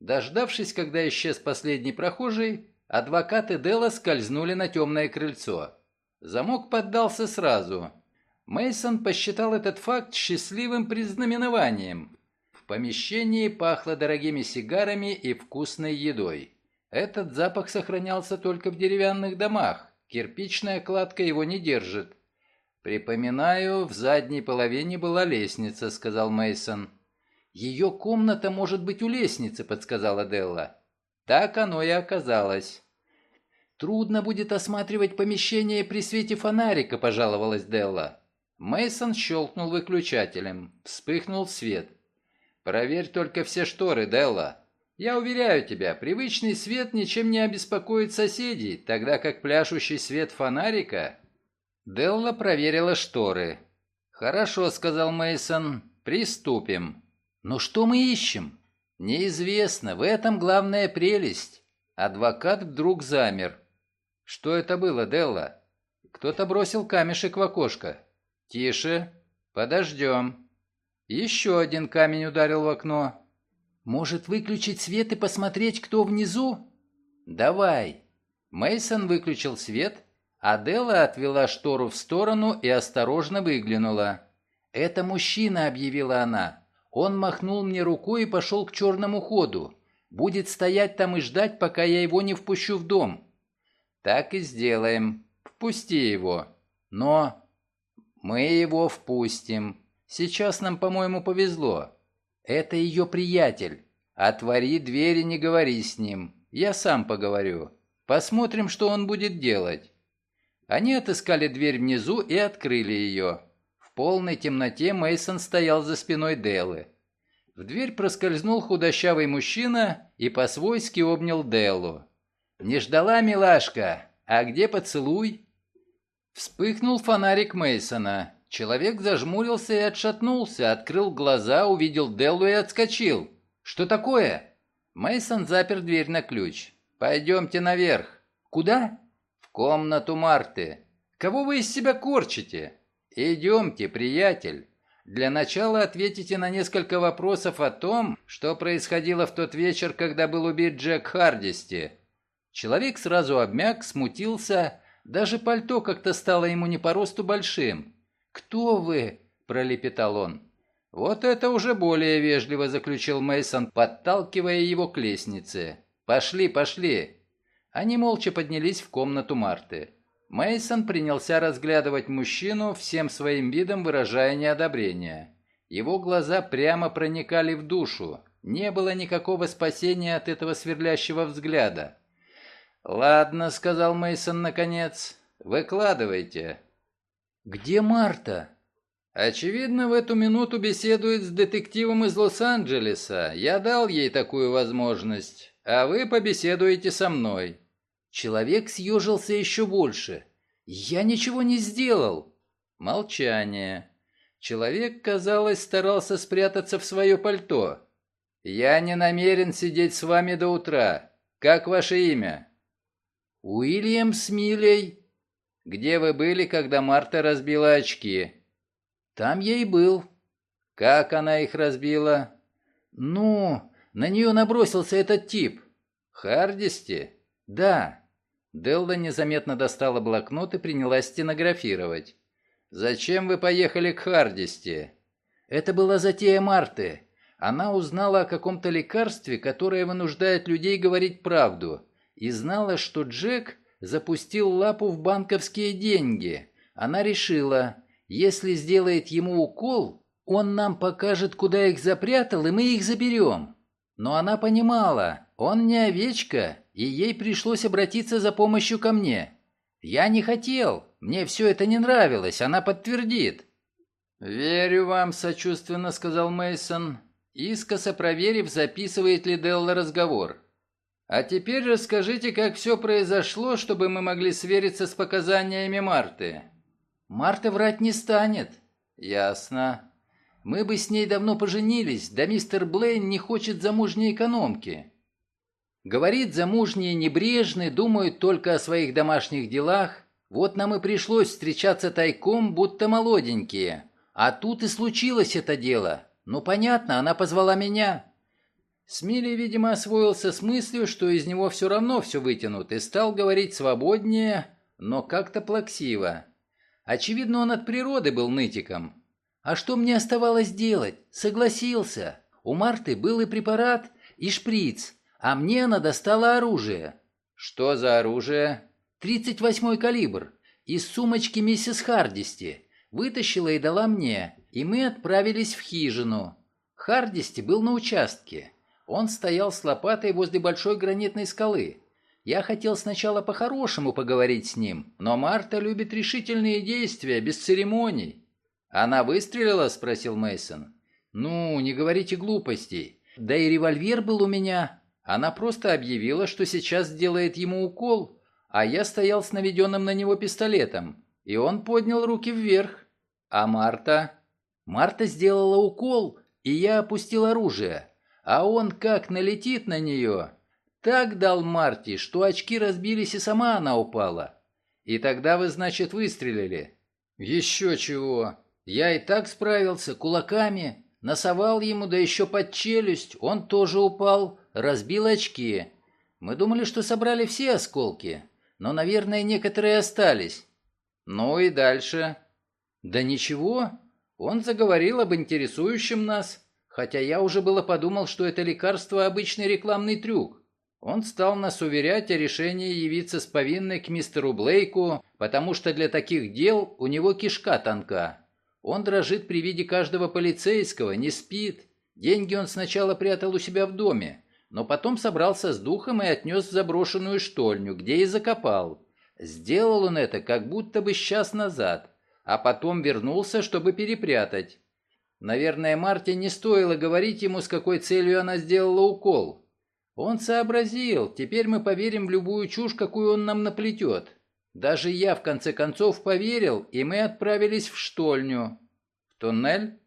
Speaker 1: Дождавшись, когда исчез последний прохожий, адвокаты Делла скользнули на темное крыльцо. Замок поддался сразу. Мейсон посчитал этот факт счастливым предзнаменованием. В помещении пахло дорогими сигарами и вкусной едой. Этот запах сохранялся только в деревянных домах. Кирпичная кладка его не держит. Припоминаю, в задней половине была лестница, сказал Мейсон. Ее комната может быть у лестницы, подсказала Делла. Так оно и оказалось. Трудно будет осматривать помещение при свете фонарика, пожаловалась Делла. Мейсон щелкнул выключателем. Вспыхнул свет. Проверь только все шторы, Делла. Я уверяю тебя, привычный свет ничем не обеспокоит соседей, тогда как пляшущий свет фонарика... Делла проверила шторы. «Хорошо», — сказал Мейсон. «Приступим». «Но что мы ищем?» «Неизвестно. В этом главная прелесть». Адвокат вдруг замер. «Что это было, Делла?» «Кто-то бросил камешек в окошко». «Тише. Подождем». Еще один камень ударил в окно. Может, выключить свет и посмотреть, кто внизу? Давай. Мейсон выключил свет, а Делла отвела штору в сторону и осторожно выглянула. «Это мужчина», — объявила она. «Он махнул мне рукой и пошел к черному ходу. Будет стоять там и ждать, пока я его не впущу в дом». «Так и сделаем. Впусти его. Но...» «Мы его впустим. Сейчас нам, по-моему, повезло. Это ее приятель. Отвори дверь и не говори с ним. Я сам поговорю. Посмотрим, что он будет делать. Они отыскали дверь внизу и открыли ее. В полной темноте Мейсон стоял за спиной Деллы. В дверь проскользнул худощавый мужчина и по-свойски обнял Деллу. «Не ждала, милашка? А где поцелуй?» Вспыхнул фонарик Мейсона. Человек зажмурился и отшатнулся, открыл глаза, увидел Деллу и отскочил. «Что такое?» Мейсон запер дверь на ключ. Пойдемте наверх.
Speaker 2: Куда?
Speaker 1: В комнату Марты.
Speaker 2: Кого вы из себя корчите?
Speaker 1: Идемте, приятель. Для начала ответите на несколько вопросов о том, что происходило в тот вечер, когда был убит Джек Хардисти. Человек сразу обмяк, смутился, даже пальто как-то стало ему не по росту большим. «Кто вы?» – пролепетал он. «Вот это уже более вежливо», – заключил Мейсон, подталкивая его к лестнице. «Пошли, пошли». Они молча поднялись в комнату Марты. Мейсон принялся разглядывать мужчину, всем своим видом выражая неодобрение. Его глаза прямо проникали в душу. Не было никакого спасения от этого сверлящего взгляда. «Ладно», — сказал Мейсон наконец, — «выкладывайте».
Speaker 2: «Где Марта?»
Speaker 1: «Очевидно, в эту минуту беседует с детективом из Лос-Анджелеса. Я дал ей такую возможность, а вы побеседуете со мной».
Speaker 2: Человек съежился еще больше. «Я ничего не сделал».
Speaker 1: Молчание. Человек, казалось, старался спрятаться в свое пальто. «Я не намерен сидеть с вами до утра. Как ваше имя?»
Speaker 2: «Уильям Смилей».
Speaker 1: «Где вы были, когда Марта разбила очки?»
Speaker 2: «Там я и был».
Speaker 1: «Как она их разбила?»
Speaker 2: «Ну, на нее набросился этот тип».
Speaker 1: «Хардисти?»
Speaker 2: «Да».
Speaker 1: Делла незаметно достала блокнот и принялась стенографировать. «Зачем вы поехали к Хардисти?»
Speaker 2: «Это была затея Марты. Она узнала о каком-то лекарстве, которое вынуждает людей говорить правду и знала, что Джек запустил лапу в банковские деньги. Она решила, если сделает ему укол, он нам покажет, куда их запрятал, и мы их заберем. Но она понимала, он не овечка, и ей пришлось обратиться за помощью ко мне. Я не хотел, мне все это не нравилось, она подтвердит.
Speaker 1: «Верю вам», — сочувственно сказал Мейсон. Искоса проверив, записывает ли Делла разговор. А теперь расскажите, как все произошло, чтобы мы могли свериться с показаниями Марты.
Speaker 2: Марта врать не станет.
Speaker 1: Ясно.
Speaker 2: Мы бы с ней давно поженились, да мистер Блейн не хочет замужней экономки. Говорит, замужние небрежны, думают только о своих домашних делах. Вот нам и пришлось встречаться тайком, будто молоденькие. А тут и случилось это дело. Ну, понятно, она позвала меня.
Speaker 1: Смили, видимо, освоился с мыслью, что из него все равно все вытянут, и стал говорить свободнее, но как-то плаксиво. Очевидно, он от природы был нытиком.
Speaker 2: А что мне оставалось делать? Согласился. У Марты был и препарат, и шприц, а мне она достала оружие.
Speaker 1: Что за оружие?
Speaker 2: 38-й калибр. Из сумочки миссис Хардисти. Вытащила и дала мне, и мы отправились в хижину. Хардисти был на участке. Он стоял с лопатой возле большой гранитной скалы. Я хотел сначала по-хорошему поговорить с ним, но Марта любит решительные действия, без церемоний.
Speaker 1: Она выстрелила, спросил Мейсон.
Speaker 2: Ну, не говорите глупостей. Да и револьвер был у меня. Она просто объявила, что сейчас сделает ему укол, а я стоял с наведенным на него пистолетом, и он поднял руки вверх.
Speaker 1: А Марта?
Speaker 2: Марта сделала укол, и я опустил оружие. А он как налетит на нее. Так дал Марти, что очки разбились и сама она упала.
Speaker 1: И тогда вы, значит, выстрелили?
Speaker 2: Еще чего. Я и так справился, кулаками. Носовал ему, да еще под челюсть. Он тоже упал, разбил очки. Мы думали, что собрали все осколки. Но, наверное, некоторые остались.
Speaker 1: Ну и дальше?
Speaker 2: Да ничего. Он заговорил об интересующем нас. Хотя я уже было подумал, что это лекарство – обычный рекламный трюк. Он стал нас уверять о решении явиться с повинной к мистеру Блейку, потому что для таких дел у него кишка тонка. Он дрожит при виде каждого полицейского, не спит. Деньги он сначала прятал у себя в доме, но потом собрался с духом и отнес в заброшенную штольню, где и закопал. Сделал он это как будто бы час назад, а потом вернулся, чтобы перепрятать. Наверное, Марте не стоило говорить ему, с какой целью она сделала укол. Он сообразил, теперь мы поверим в любую чушь, какую он нам наплетет. Даже я, в конце концов, поверил, и мы отправились в штольню.
Speaker 1: В туннель?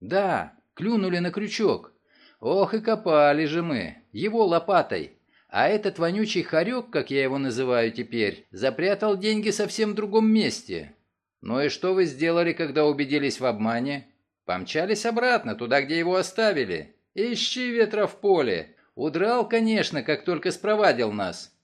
Speaker 2: Да, клюнули на крючок. Ох и копали же мы, его лопатой. А этот вонючий хорек, как я его называю теперь, запрятал деньги совсем в другом месте. Ну и что вы сделали, когда убедились в обмане? Помчались обратно, туда, где его оставили. Ищи ветра в поле. Удрал, конечно, как только спровадил нас.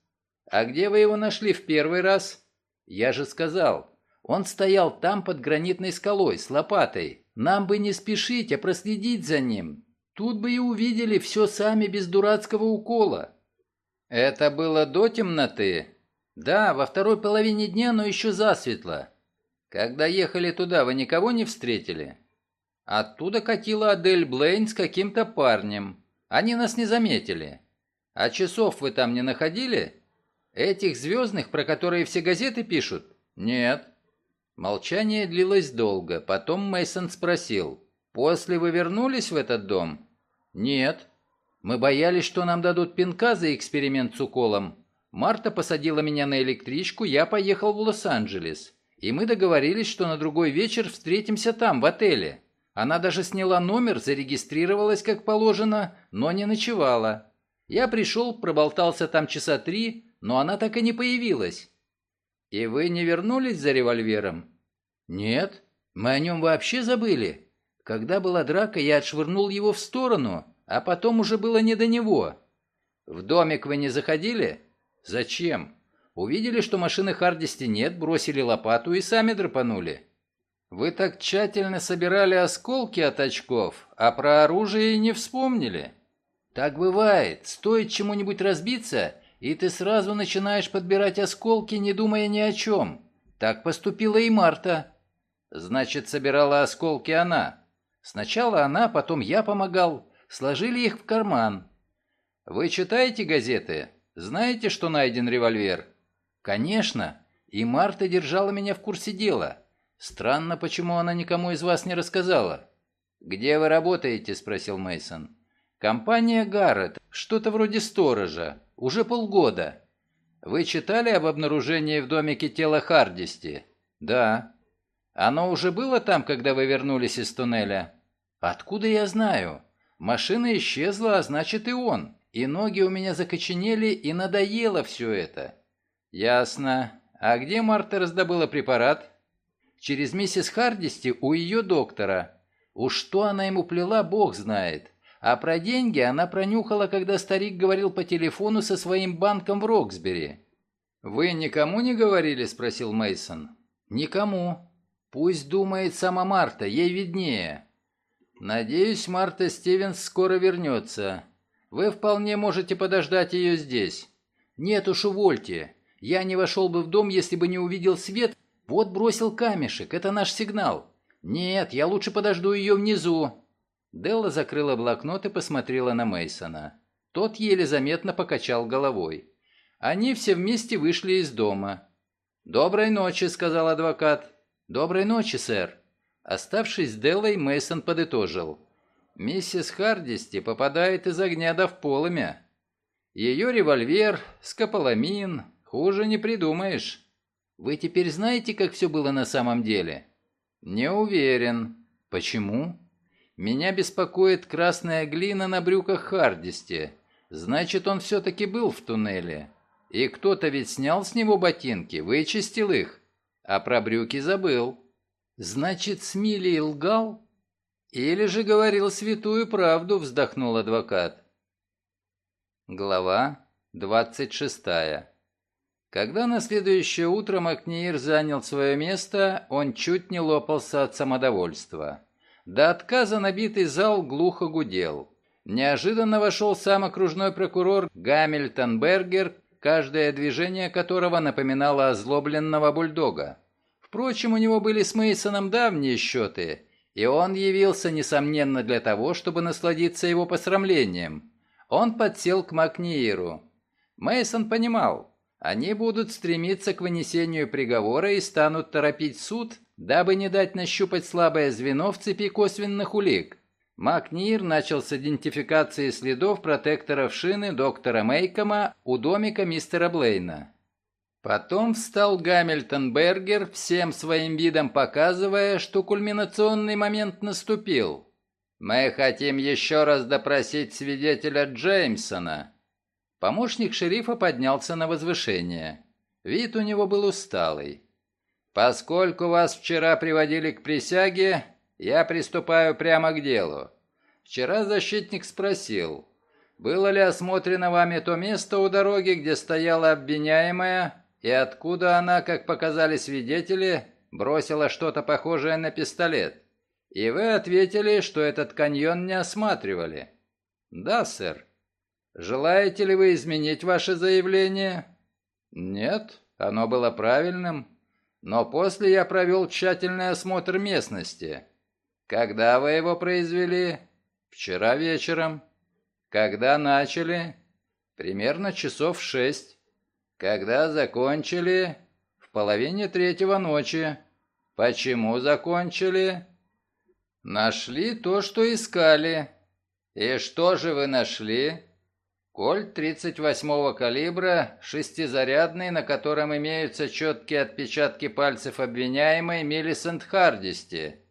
Speaker 2: А где вы его нашли в первый раз? Я же сказал, он стоял там под гранитной скалой с лопатой. Нам бы не спешить, а проследить за ним. Тут бы и увидели все сами без дурацкого укола. Это было до темноты? Да, во второй половине дня, но еще засветло. Когда ехали туда, вы никого не встретили? Оттуда катила Адель Блейн с каким-то парнем. Они нас не заметили. А часов вы там не находили? Этих звездных, про которые все газеты пишут? Нет. Молчание длилось долго. Потом Мейсон спросил. «После вы вернулись в этот дом?» «Нет. Мы боялись, что нам дадут пинка за эксперимент с уколом. Марта посадила меня на электричку, я поехал в Лос-Анджелес. И мы договорились, что на другой вечер встретимся там, в отеле. Она даже сняла номер, зарегистрировалась как положено, но не ночевала. Я пришел, проболтался там часа три, но она так и не появилась. И вы не вернулись за револьвером? Нет, мы о нем вообще забыли. Когда была драка, я отшвырнул его в сторону, а потом уже было не до него. В домик вы не заходили? Зачем? Увидели, что машины Хардисти нет, бросили лопату и сами драпанули. Вы так тщательно собирали осколки от очков, а про оружие не вспомнили. Так бывает, стоит чему-нибудь разбиться, и ты сразу начинаешь подбирать осколки, не думая ни о чем. Так поступила и Марта. Значит, собирала осколки она. Сначала она, потом я помогал. Сложили их в карман. Вы читаете газеты? Знаете, что найден револьвер? «Конечно. И Марта держала меня в курсе дела. Странно, почему она никому из вас не рассказала». «Где вы работаете?» – спросил Мейсон. «Компания Гаррет. Что-то вроде сторожа. Уже полгода. Вы читали об обнаружении в домике тела Хардисти?» «Да». «Оно уже было там, когда вы вернулись из туннеля?» «Откуда я знаю? Машина исчезла, а значит и он. И ноги у меня закоченели, и надоело все это. «Ясно. А где Марта раздобыла препарат?» «Через миссис Хардисти у ее доктора. Уж что она ему плела, бог знает. А про деньги она пронюхала, когда старик говорил по телефону со своим банком в Роксбери». «Вы никому не говорили?» – спросил Мейсон. «Никому. Пусть думает сама Марта, ей виднее». «Надеюсь, Марта Стивенс скоро вернется. Вы вполне можете подождать ее здесь». «Нет уж, увольте. Я не вошел бы в дом, если бы не увидел свет. Вот бросил камешек, это наш сигнал. Нет, я лучше подожду ее внизу. Делла закрыла блокнот и посмотрела на Мейсона. Тот еле заметно покачал головой. Они все вместе вышли из дома. «Доброй ночи», — сказал адвокат. «Доброй ночи, сэр». Оставшись с Деллой, Мейсон подытожил. «Миссис Хардисти попадает из огня до в полымя. Ее револьвер, скополамин, Хуже не придумаешь. Вы теперь знаете, как все было на самом деле? Не уверен. Почему? Меня беспокоит красная глина на брюках Хардисти. Значит, он все-таки был в туннеле. И кто-то ведь снял с него ботинки, вычистил их. А про брюки забыл. Значит, Смилей лгал? Или же говорил святую правду, вздохнул адвокат. Глава двадцать шестая. Когда на следующее утро Макнир занял свое место, он чуть не лопался от самодовольства. До отказа набитый зал глухо гудел. Неожиданно вошел сам окружной прокурор Гамильтон Бергер, каждое движение которого напоминало озлобленного бульдога. Впрочем, у него были с Мейсоном давние счеты, и он явился, несомненно, для того, чтобы насладиться его посрамлением. Он подсел к Макнииру. Мейсон понимал, они будут стремиться к вынесению приговора и станут торопить суд, дабы не дать нащупать слабое звено в цепи косвенных улик. Макнир начал с идентификации следов протекторов шины доктора Мейкома у домика мистера Блейна. Потом встал Гамильтон Бергер, всем своим видом показывая, что кульминационный момент наступил.
Speaker 1: Мы хотим еще раз допросить свидетеля Джеймсона.
Speaker 2: Помощник шерифа поднялся на возвышение. Вид у него был усталый.
Speaker 1: Поскольку вас вчера приводили к присяге, я приступаю прямо к делу. Вчера защитник спросил, было ли осмотрено вами то место у дороги, где стояла обвиняемая, и откуда она, как показали свидетели, бросила что-то похожее на пистолет? И вы ответили, что этот каньон не осматривали. Да, сэр. Желаете ли вы изменить ваше заявление? Нет, оно было правильным. Но после я провел тщательный осмотр местности. Когда вы его произвели? Вчера вечером. Когда начали? Примерно часов шесть. Когда закончили? В половине третьего ночи. Почему закончили? Нашли то, что искали. И что же вы нашли? Кольт 38-го калибра, шестизарядный, на котором имеются четкие отпечатки пальцев обвиняемой Миллисент Хардисти.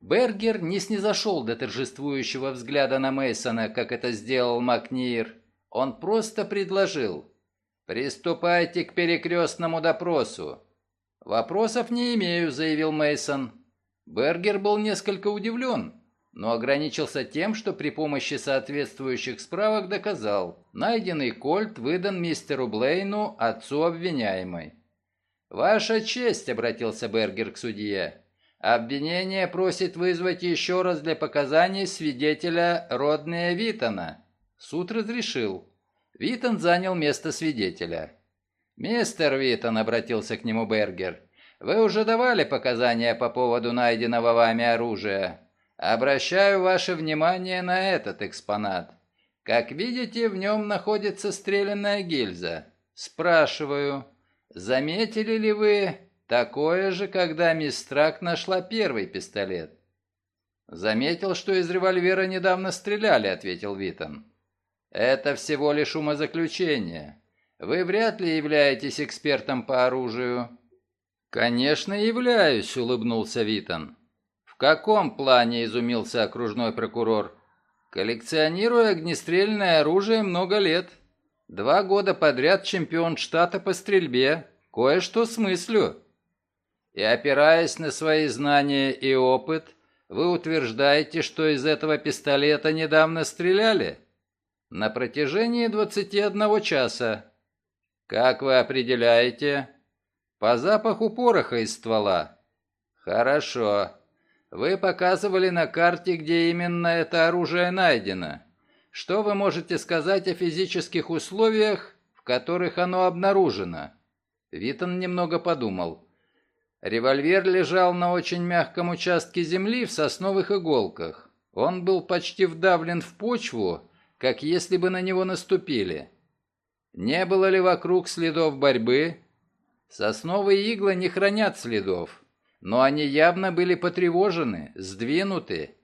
Speaker 2: Бергер не снизошел до торжествующего взгляда на Мейсона, как это сделал Макнир. Он просто предложил. «Приступайте к перекрестному допросу». «Вопросов не имею», — заявил Мейсон. Бергер был несколько удивлен, но ограничился тем, что при помощи соответствующих справок доказал, найденный кольт выдан мистеру Блейну, отцу обвиняемой. «Ваша честь», — обратился Бергер к судье, — «обвинение просит вызвать еще раз для показаний свидетеля Роднея Витона». Суд разрешил. Витон занял место свидетеля. «Мистер Витон», — обратился к нему Бергер, — «вы уже давали показания по поводу найденного вами оружия. Обращаю ваше внимание на этот экспонат. Как видите, в нем находится стрелянная гильза. Спрашиваю, заметили ли вы такое же, когда мисс Трак нашла первый пистолет? Заметил, что из револьвера недавно стреляли, ответил Витон. Это всего лишь умозаключение. Вы вряд ли являетесь экспертом по оружию. Конечно, являюсь, улыбнулся Витон. «В каком плане?» – изумился окружной прокурор. «Коллекционирую огнестрельное оружие много лет. Два года подряд чемпион штата по стрельбе. Кое-что смыслю». И опираясь на свои знания и опыт, вы утверждаете, что из этого пистолета недавно стреляли? На протяжении 21 часа. Как вы определяете? По запаху пороха из ствола. Хорошо. Вы показывали на карте, где именно это оружие найдено. Что вы можете сказать о физических условиях, в которых оно обнаружено?» Витон немного подумал. Револьвер лежал на очень мягком участке земли в сосновых иголках. Он был почти вдавлен в почву, как если бы на него наступили. Не было ли вокруг следов борьбы? Сосновые иглы не хранят следов но они явно были потревожены, сдвинуты.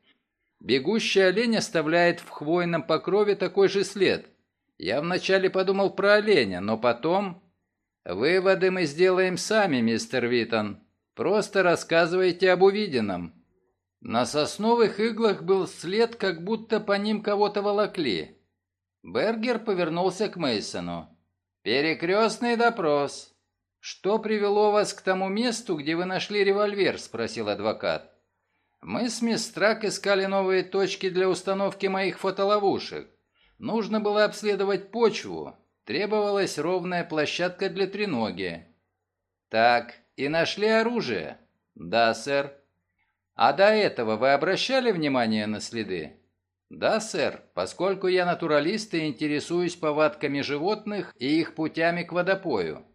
Speaker 2: Бегущий олень оставляет в хвойном покрове такой же след. Я вначале подумал про оленя, но потом... Выводы мы сделаем сами, мистер Витон. Просто рассказывайте об увиденном. На сосновых иглах был след, как будто по ним кого-то волокли. Бергер повернулся к Мейсону. Перекрестный допрос. «Что привело вас к тому месту, где вы нашли револьвер?» – спросил адвокат. «Мы с мисс Трак искали новые точки для установки моих фотоловушек. Нужно было обследовать почву. Требовалась ровная площадка для треноги». «Так, и нашли оружие?» «Да, сэр». «А до этого вы обращали внимание на следы?» «Да, сэр, поскольку я натуралист и интересуюсь повадками животных и их путями к водопою».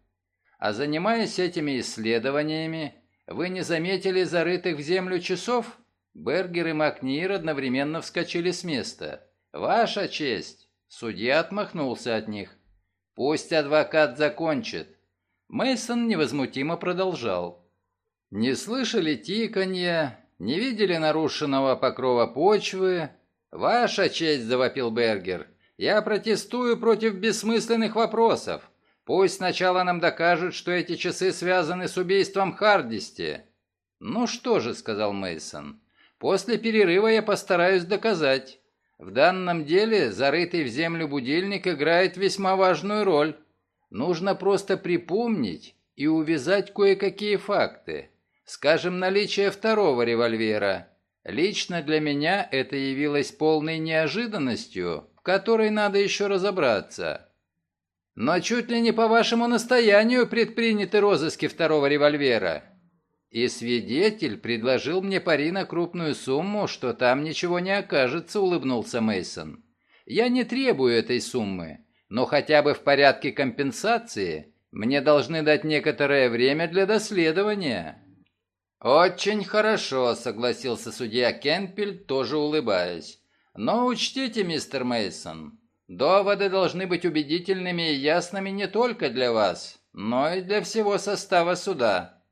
Speaker 2: А занимаясь этими исследованиями, вы не заметили зарытых в землю часов? Бергер и Макнир одновременно вскочили с места. Ваша честь. Судья отмахнулся от них. Пусть адвокат закончит. Мейсон невозмутимо продолжал. Не слышали тиканья, не видели нарушенного покрова почвы. Ваша честь, завопил Бергер. Я протестую против бессмысленных вопросов. Пусть сначала нам докажут, что эти часы связаны с убийством Хардисти. Ну что же, сказал Мейсон. После перерыва я постараюсь доказать. В данном деле зарытый в землю будильник играет весьма важную роль. Нужно просто припомнить и увязать кое-какие факты. Скажем, наличие второго револьвера. Лично для меня это явилось полной неожиданностью, в которой надо еще разобраться. Но чуть ли не по вашему настоянию предприняты розыски второго револьвера. И свидетель предложил мне пари на крупную сумму, что там ничего не окажется, улыбнулся Мейсон. Я не требую этой суммы, но хотя бы в порядке компенсации мне должны дать некоторое время для доследования. Очень хорошо, согласился судья Кенпель, тоже улыбаясь. Но учтите, мистер Мейсон, доводы должны быть убедительными и ясными не только для вас, но и для всего состава суда.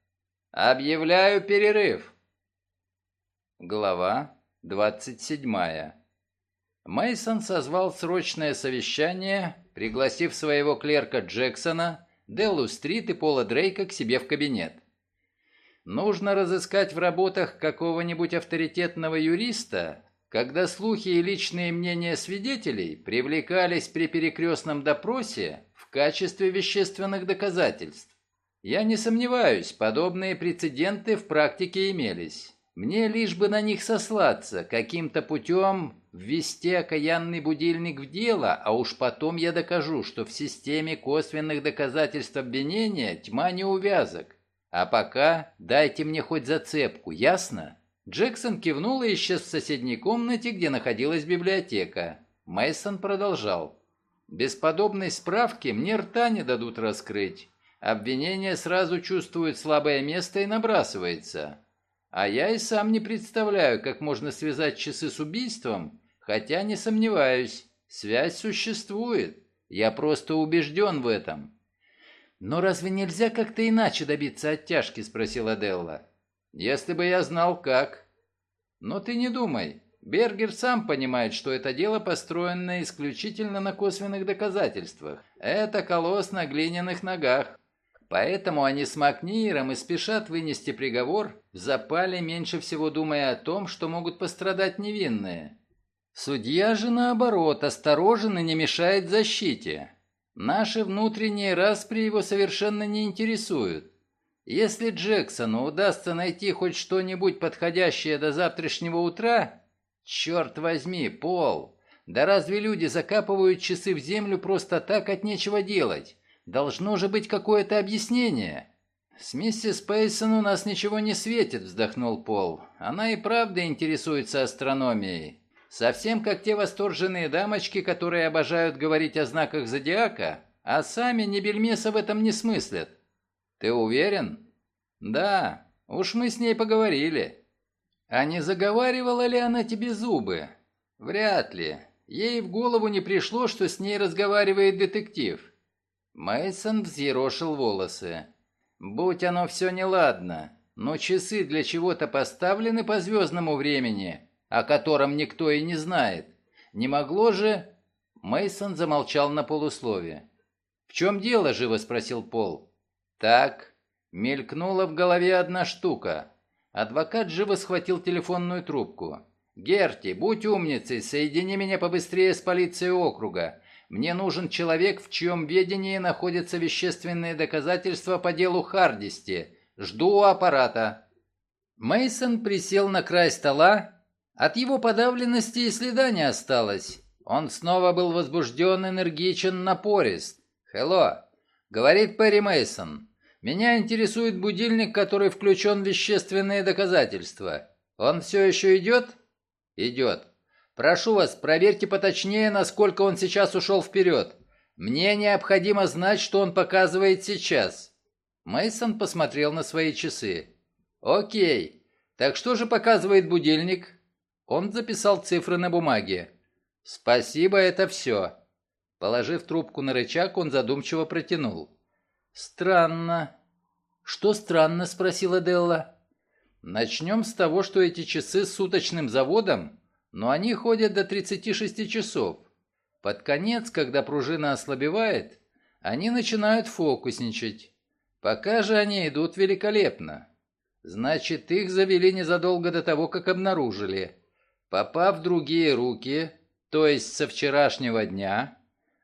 Speaker 2: Объявляю перерыв. Глава 27. Мейсон созвал срочное совещание, пригласив своего клерка Джексона, Деллу Стрит и Пола Дрейка к себе в кабинет. Нужно разыскать в работах какого-нибудь авторитетного юриста, когда слухи и личные мнения свидетелей привлекались при перекрестном допросе в качестве вещественных доказательств. Я не сомневаюсь, подобные прецеденты в практике имелись. Мне лишь бы на них сослаться, каким-то путем ввести окаянный будильник в дело, а уж потом я докажу, что в системе косвенных доказательств обвинения тьма не увязок. А пока дайте мне хоть зацепку, ясно? Джексон кивнул и исчез в соседней комнате, где находилась библиотека. Мейсон продолжал. Без подобной справки мне рта не дадут раскрыть. Обвинение сразу чувствует слабое место и набрасывается. А я и сам не представляю, как можно связать часы с убийством, хотя не сомневаюсь, связь существует. Я просто убежден в этом. «Но разве нельзя как-то иначе добиться оттяжки?» – спросила Делла. «Если бы я знал, как». «Но ты не думай. Бергер сам понимает, что это дело построено исключительно на косвенных доказательствах. Это колосс на глиняных ногах. Поэтому они с Макниром и спешат вынести приговор, в запале меньше всего думая о том, что могут пострадать невинные. Судья же, наоборот, осторожен и не мешает защите. Наши внутренние распри его совершенно не интересуют. Если Джексону удастся найти хоть что-нибудь подходящее до завтрашнего утра, черт возьми, Пол, да разве люди закапывают часы в землю просто так от нечего делать? Должно же быть какое-то объяснение. С миссис Пейсон у нас ничего не светит, вздохнул Пол. Она и правда интересуется астрономией. Совсем как те восторженные дамочки, которые обожают говорить о знаках зодиака, а сами ни бельмеса в этом не смыслят. Ты уверен? Да, уж мы с ней поговорили. А не заговаривала ли она тебе зубы? Вряд ли. Ей в голову не пришло, что с ней разговаривает детектив. Мейсон взъерошил волосы. Будь оно все неладно, но часы для чего-то поставлены по звездному времени, о котором никто и не знает. Не могло же... Мейсон замолчал на полуслове. «В чем дело?» – живо спросил Пол. «Так». Мелькнула в голове одна штука. Адвокат живо схватил телефонную трубку. «Герти, будь умницей, соедини меня побыстрее с полицией округа. Мне нужен человек, в чьем ведении находятся вещественные доказательства по делу Хардисти. Жду у аппарата». Мейсон присел на край стола. От его подавленности и следа не осталось. Он снова был возбужден, энергичен, напорист. «Хелло», — говорит Перри Мейсон. «Меня интересует будильник, который включен в вещественные доказательства. Он все еще идет?» «Идет. Прошу вас, проверьте поточнее, насколько он сейчас ушел вперед. Мне необходимо знать, что он показывает сейчас. Мейсон посмотрел на свои часы. Окей. Так что же показывает будильник? Он записал цифры на бумаге. Спасибо, это все. Положив трубку на рычаг, он задумчиво протянул. Странно. Что странно, спросила Делла. Начнем с того, что эти часы с суточным заводом но они ходят до 36 часов. Под конец, когда пружина ослабевает, они начинают фокусничать. Пока же они идут великолепно. Значит, их завели незадолго до того, как обнаружили. Попав в другие руки, то есть со вчерашнего дня,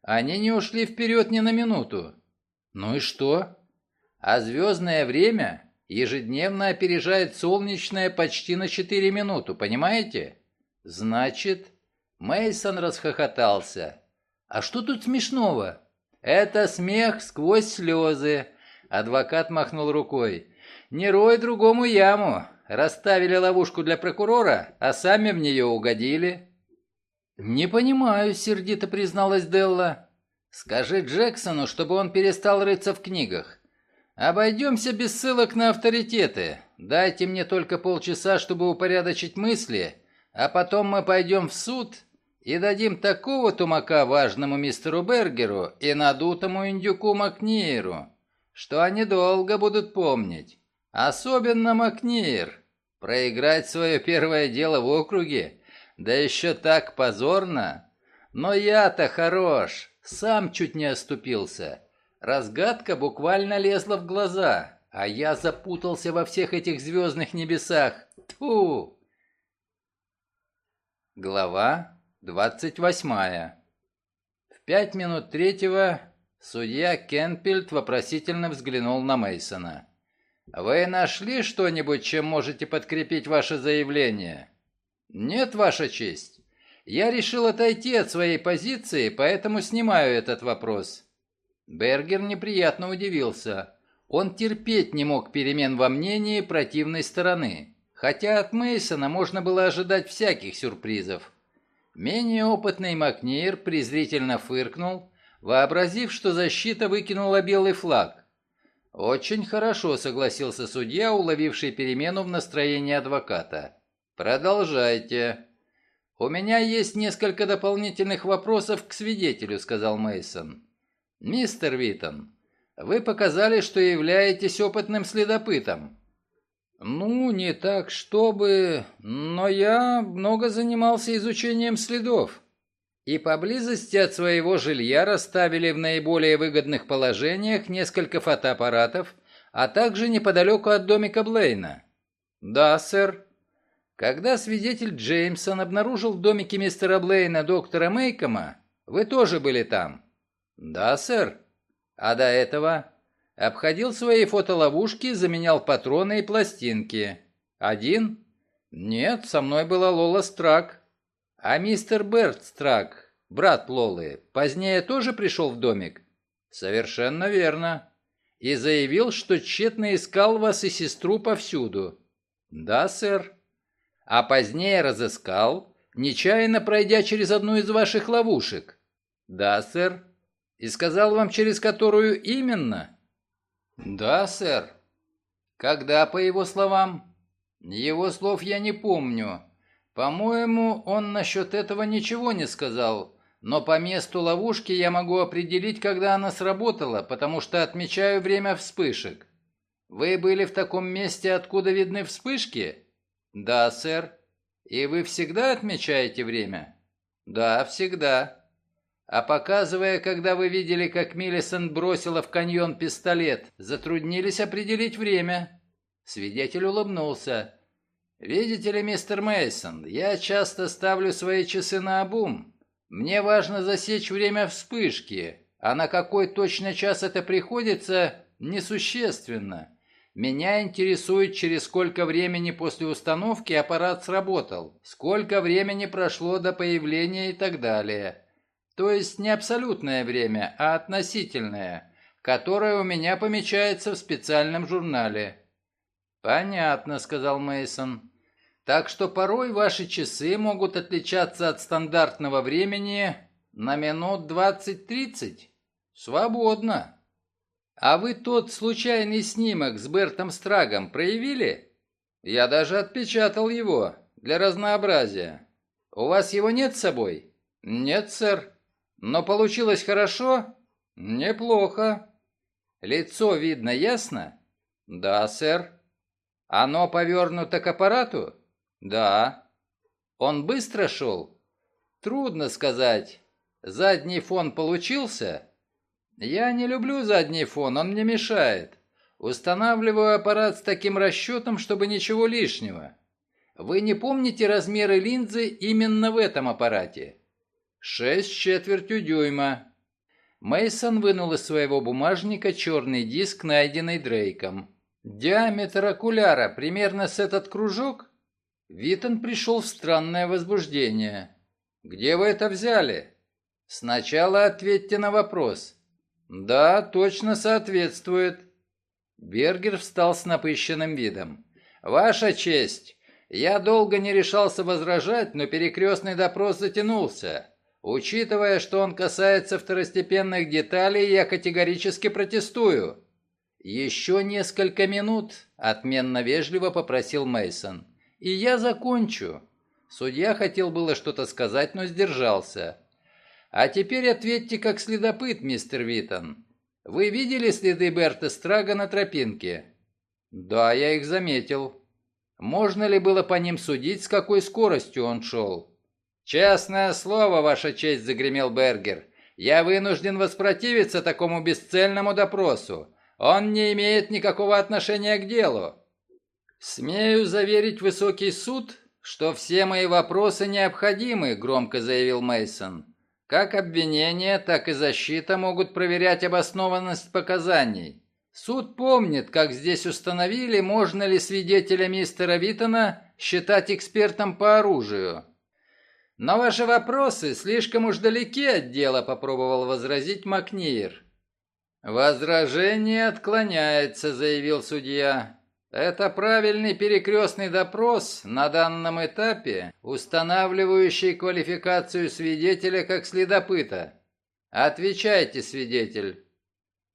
Speaker 2: они не ушли вперед ни на минуту. Ну и что? А звездное время ежедневно опережает солнечное почти на 4 минуты, понимаете? Значит, Мейсон расхохотался. А что тут смешного? Это смех сквозь слезы. Адвокат махнул рукой. Не рой другому яму. Расставили ловушку для прокурора, а сами в нее угодили. «Не понимаю», — сердито призналась Делла. «Скажи Джексону, чтобы он перестал рыться в книгах. Обойдемся без ссылок на авторитеты. Дайте мне только полчаса, чтобы упорядочить мысли, а потом мы пойдем в суд и дадим такого тумака важному мистеру Бергеру и надутому индюку Макниеру, что они долго будут помнить. Особенно Макниер. Проиграть свое первое дело в округе, да еще так позорно. Но я-то хорош, сам чуть не оступился. Разгадка буквально лезла в глаза, а я запутался во всех этих звездных небесах. Тьфу! Глава двадцать восьмая. В пять минут третьего судья Кенпельд вопросительно взглянул на Мейсона. «Вы нашли что-нибудь, чем можете подкрепить ваше заявление?» «Нет, Ваша честь. Я решил отойти от своей позиции, поэтому снимаю этот вопрос. Бергер неприятно удивился. Он терпеть не мог перемен во мнении противной стороны, хотя от Мейсона можно было ожидать всяких сюрпризов. Менее опытный Макнейр презрительно фыркнул, вообразив, что защита выкинула белый флаг. «Очень хорошо», — согласился судья, уловивший перемену в настроении адвоката. «Продолжайте». «У меня есть несколько дополнительных вопросов к свидетелю», — сказал Мейсон. «Мистер Витон, вы показали, что являетесь опытным следопытом». «Ну, не так, чтобы... Но я много занимался изучением следов. И поблизости от своего жилья расставили в наиболее выгодных положениях несколько фотоаппаратов, а также неподалеку от домика Блейна». «Да, сэр». Когда свидетель Джеймсон обнаружил в домике мистера Блейна доктора Мейкома, вы тоже были там. «Да, сэр. А до этого?» «Обходил свои фотоловушки, заменял патроны и пластинки. Один?» «Нет, со мной была Лола Страк». «А мистер Берт Страк, брат Лолы, позднее тоже пришел в домик?» «Совершенно верно. И заявил, что тщетно искал вас и сестру повсюду». «Да, сэр». «А позднее разыскал, нечаянно пройдя через одну из ваших ловушек?» «Да, сэр». И сказал вам, через которую именно? Да, сэр. Когда, по его словам? Его слов я не помню. По-моему, он насчет этого ничего не сказал. Но по месту ловушки я могу определить, когда она сработала, потому что отмечаю время вспышек. Вы были в таком месте, откуда видны вспышки? Да, сэр. И вы всегда отмечаете время? Да, всегда. А показывая, когда вы видели, как Миллисон бросила в каньон пистолет, затруднились определить время. Свидетель улыбнулся. Видите ли, мистер Мейсон, я часто ставлю свои часы на обум. Мне важно засечь время вспышки, а на какой точно час это приходится, несущественно. Меня интересует, через сколько времени после установки аппарат сработал, сколько времени прошло до появления и так далее. То есть не абсолютное время, а относительное, которое у меня помечается в специальном журнале. Понятно, сказал Мейсон. Так что порой ваши часы могут отличаться от стандартного времени на минут 20-30. Свободно. А вы тот случайный снимок с Бертом Страгом проявили? Я даже отпечатал его для разнообразия. У вас его нет с собой? Нет, сэр. Но получилось хорошо? Неплохо. Лицо видно ясно? Да, сэр. Оно повернуто к аппарату? Да. Он быстро шел? Трудно сказать. Задний фон получился? Я не люблю задний фон, он мне мешает. Устанавливаю аппарат с таким расчетом, чтобы ничего лишнего. Вы не помните размеры линзы именно в этом аппарате? Шесть с четвертью дюйма. Мейсон вынул из своего бумажника черный диск, найденный Дрейком. Диаметр окуляра примерно с этот кружок? Витон пришел в странное возбуждение. «Где вы это взяли?» «Сначала ответьте на вопрос». «Да, точно соответствует». Бергер встал с напыщенным видом. «Ваша честь, я долго не решался возражать, но перекрестный допрос затянулся. Учитывая, что он касается второстепенных деталей, я категорически протестую. Еще несколько минут, отменно вежливо попросил Мейсон. И я закончу. Судья хотел было что-то сказать, но сдержался. А теперь ответьте как следопыт, мистер Витон. Вы видели следы Берта Страга на тропинке? Да, я их заметил. Можно ли было по ним судить, с какой скоростью он шел? «Честное слово, Ваша честь», — загремел Бергер. «Я вынужден воспротивиться такому бесцельному допросу. Он не имеет никакого отношения к делу». «Смею заверить высокий суд, что все мои вопросы необходимы», — громко заявил Мейсон. «Как обвинение, так и защита могут проверять обоснованность показаний. Суд помнит, как здесь установили, можно ли свидетеля мистера Витона считать экспертом по оружию». «Но ваши вопросы слишком уж далеки от дела», — попробовал возразить Макнир. «Возражение отклоняется», — заявил судья. «Это правильный перекрестный допрос на данном этапе, устанавливающий квалификацию свидетеля как следопыта. Отвечайте, свидетель».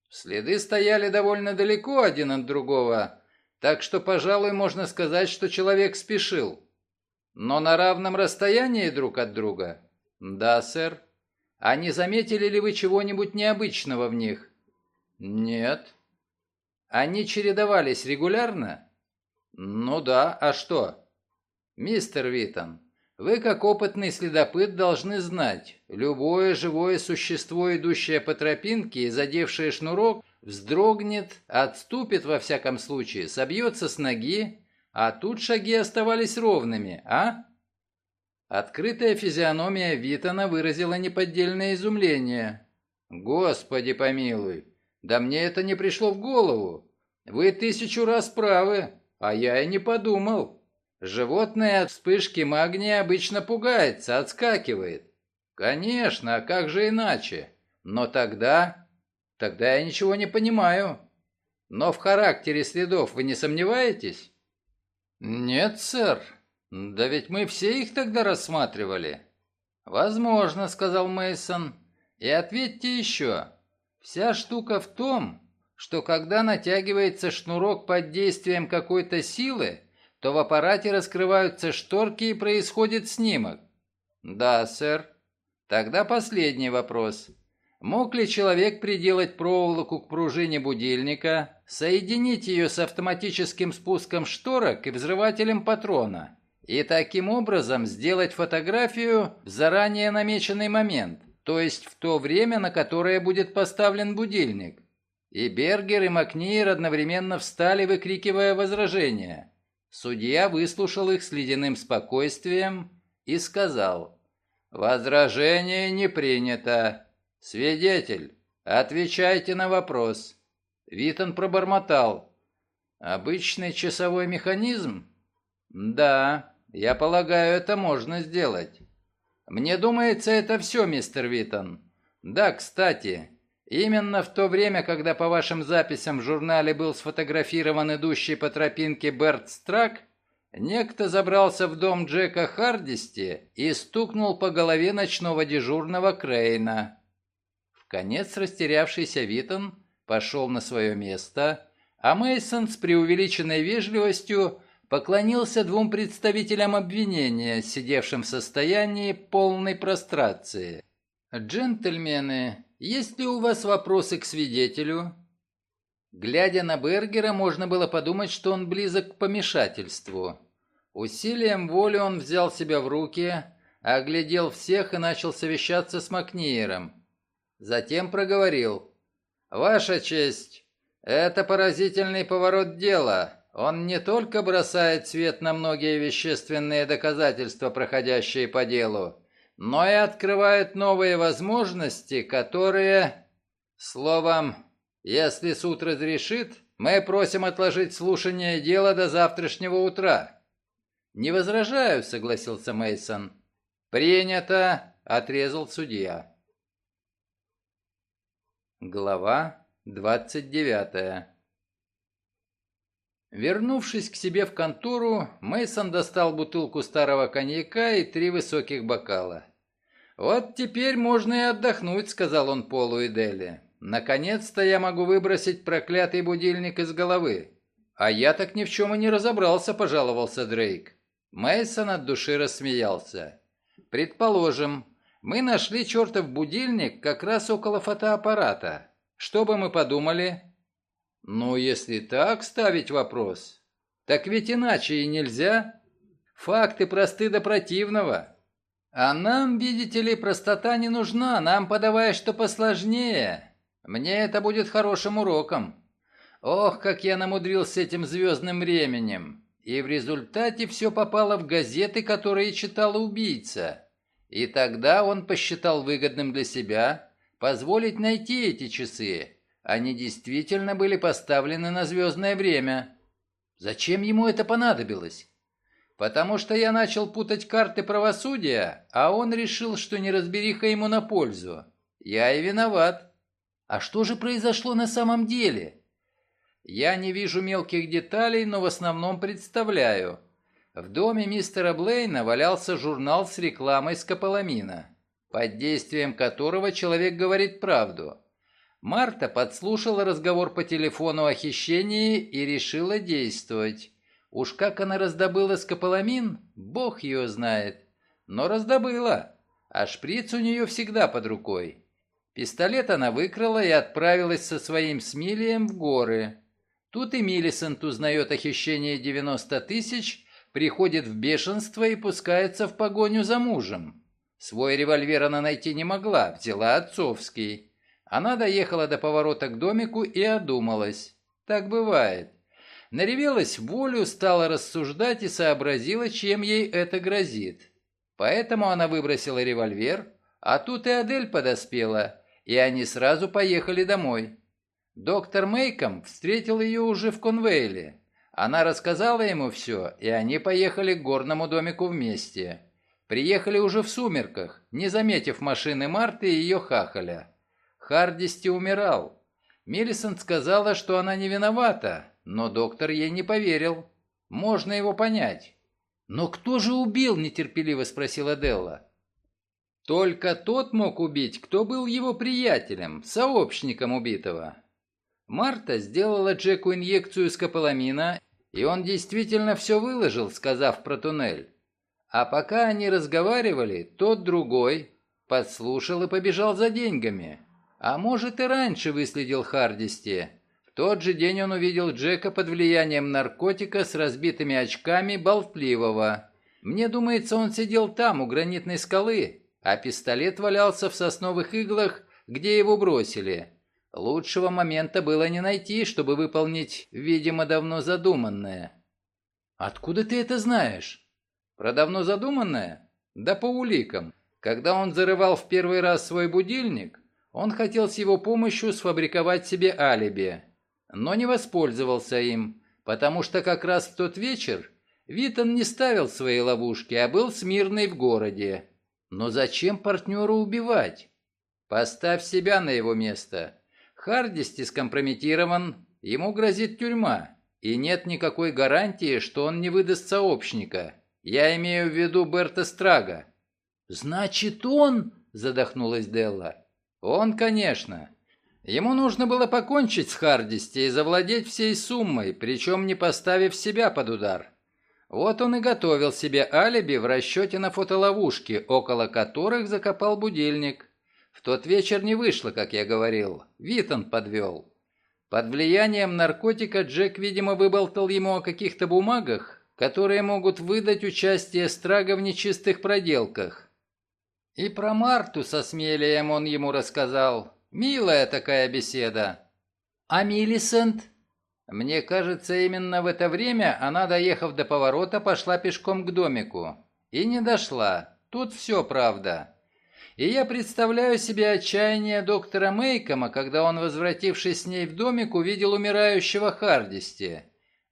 Speaker 2: Следы стояли довольно далеко один от другого, так что, пожалуй, можно сказать, что человек спешил. Но на равном расстоянии друг от друга? Да, сэр. А не заметили ли вы чего-нибудь необычного в них? Нет. Они чередовались регулярно? Ну да, а что? Мистер Витон, вы как опытный следопыт должны знать, любое живое существо, идущее по тропинке и задевшее шнурок, вздрогнет, отступит во всяком случае, собьется с ноги, а тут шаги оставались ровными, а? Открытая физиономия Витона выразила неподдельное изумление. «Господи помилуй! Да мне это не пришло в голову! Вы тысячу раз правы, а я и не подумал. Животное от вспышки магния обычно пугается, отскакивает. Конечно, а как же иначе? Но тогда... Тогда я ничего не понимаю. Но в характере следов вы не сомневаетесь?» «Нет, сэр. Да ведь мы все их тогда рассматривали». «Возможно», — сказал Мейсон. «И ответьте еще. Вся штука в том, что когда натягивается шнурок под действием какой-то силы, то в аппарате раскрываются шторки и происходит снимок». «Да, сэр». Тогда последний вопрос. Мог ли человек приделать проволоку к пружине будильника, соединить ее с автоматическим спуском шторок и взрывателем патрона, и таким образом сделать фотографию в заранее намеченный момент, то есть в то время, на которое будет поставлен будильник? И Бергер, и Макнир одновременно встали, выкрикивая возражения. Судья выслушал их с ледяным спокойствием и сказал, «Возражение не принято. «Свидетель, отвечайте на вопрос». Витон пробормотал. «Обычный часовой механизм?» «Да, я полагаю, это можно сделать». «Мне думается, это все, мистер Витон. Да, кстати, именно в то время, когда по вашим записям в журнале был сфотографирован идущий по тропинке Берт Страк, некто забрался в дом Джека Хардисти и стукнул по голове ночного дежурного Крейна конец растерявшийся Витон пошел на свое место, а Мейсон с преувеличенной вежливостью поклонился двум представителям обвинения, сидевшим в состоянии полной прострации. «Джентльмены, есть ли у вас вопросы к свидетелю?» Глядя на Бергера, можно было подумать, что он близок к помешательству. Усилием воли он взял себя в руки, оглядел всех и начал совещаться с Макниером. Затем проговорил. «Ваша честь, Это поразительный поворот дела. Он не только бросает свет на многие вещественные доказательства, проходящие по делу, но и открывает новые возможности, которые... Словом, если суд разрешит, мы просим отложить слушание дела до завтрашнего утра. Не возражаю, согласился Мейсон. Принято, отрезал судья. Глава двадцать девятая. Вернувшись к себе в контору, Мейсон достал бутылку старого коньяка и три высоких бокала. «Вот теперь можно и отдохнуть», — сказал он Полу и Дели. «Наконец-то я могу выбросить проклятый будильник из головы». «А я так ни в чем и не разобрался», — пожаловался Дрейк. Мейсон от души рассмеялся. «Предположим, мы нашли чертов будильник как раз около фотоаппарата. Что бы мы подумали?» Ну, если так ставить вопрос, так ведь иначе и нельзя. Факты просты до противного. А нам, видите ли, простота не нужна, нам подавай что посложнее. Мне это будет хорошим уроком. Ох, как я намудрился этим звездным временем. И в результате все попало в газеты, которые читал убийца. И тогда он посчитал выгодным для себя позволить найти эти часы, они действительно были поставлены на звездное время. Зачем ему это понадобилось? Потому что я начал путать карты правосудия, а он решил, что неразбериха ему на пользу. Я и виноват. А что же произошло на самом деле? Я не вижу мелких деталей, но в основном представляю. В доме мистера Блейна валялся журнал с рекламой скополамина, под действием которого человек говорит правду. Марта подслушала разговор по телефону о хищении и решила действовать. Уж как она раздобыла скополамин, бог ее знает. Но раздобыла, а шприц у нее всегда под рукой. Пистолет она выкрала и отправилась со своим Смилием в горы. Тут и Миллисент узнает о хищении 90 тысяч, приходит в бешенство и пускается в погоню за мужем. Свой револьвер она найти не могла, взяла отцовский. Она доехала до поворота к домику и одумалась. Так бывает. Наревелась волю, стала рассуждать и сообразила, чем ей это грозит. Поэтому она выбросила револьвер, а тут и Адель подоспела, и они сразу поехали домой. Доктор Мейком встретил ее уже в Конвейле. Она рассказала ему все, и они поехали к горному домику вместе. Приехали уже в сумерках, не заметив машины Марты и ее хахаля. Хардисти умирал. Миллисент сказала, что она не виновата, но доктор ей не поверил. Можно его понять. «Но кто же убил?» – нетерпеливо спросила Делла. Только тот мог убить, кто был его приятелем, сообщником убитого. Марта сделала Джеку инъекцию скополамина, и он действительно все выложил, сказав про туннель. А пока они разговаривали, тот другой подслушал и побежал за деньгами. А может и раньше выследил Хардисти. В тот же день он увидел Джека под влиянием наркотика с разбитыми очками болтливого. Мне думается, он сидел там, у гранитной скалы, а пистолет валялся в сосновых иглах, где его бросили. Лучшего момента было не найти, чтобы выполнить, видимо, давно задуманное. «Откуда ты это знаешь?» «Про давно задуманное?» «Да по уликам. Когда он зарывал в первый раз свой будильник, он хотел с его помощью сфабриковать себе алиби, но не воспользовался им, потому что как раз в тот вечер Витон не ставил свои ловушки, а был смирный в городе. Но зачем партнера убивать? Поставь себя на его место. Хардисти скомпрометирован, ему грозит тюрьма, и нет никакой гарантии, что он не выдаст сообщника. Я имею в виду Берта Страга. «Значит, он...» — задохнулась Делла. Он, конечно. Ему нужно было покончить с Хардисти и завладеть всей суммой, причем не поставив себя под удар. Вот он и готовил себе алиби в расчете на фотоловушки, около которых закопал будильник. В тот вечер не вышло, как я говорил. Витон подвел. Под влиянием наркотика Джек, видимо, выболтал ему о каких-то бумагах, которые могут выдать участие Страга в нечистых проделках. И про Марту со смелием он ему рассказал. Милая такая беседа. А Миллисент? Мне кажется, именно в это время она, доехав до поворота, пошла пешком к домику. И не дошла. Тут все правда. И я представляю себе отчаяние доктора Мейкома, когда он, возвратившись с ней в домик, увидел умирающего Хардисти.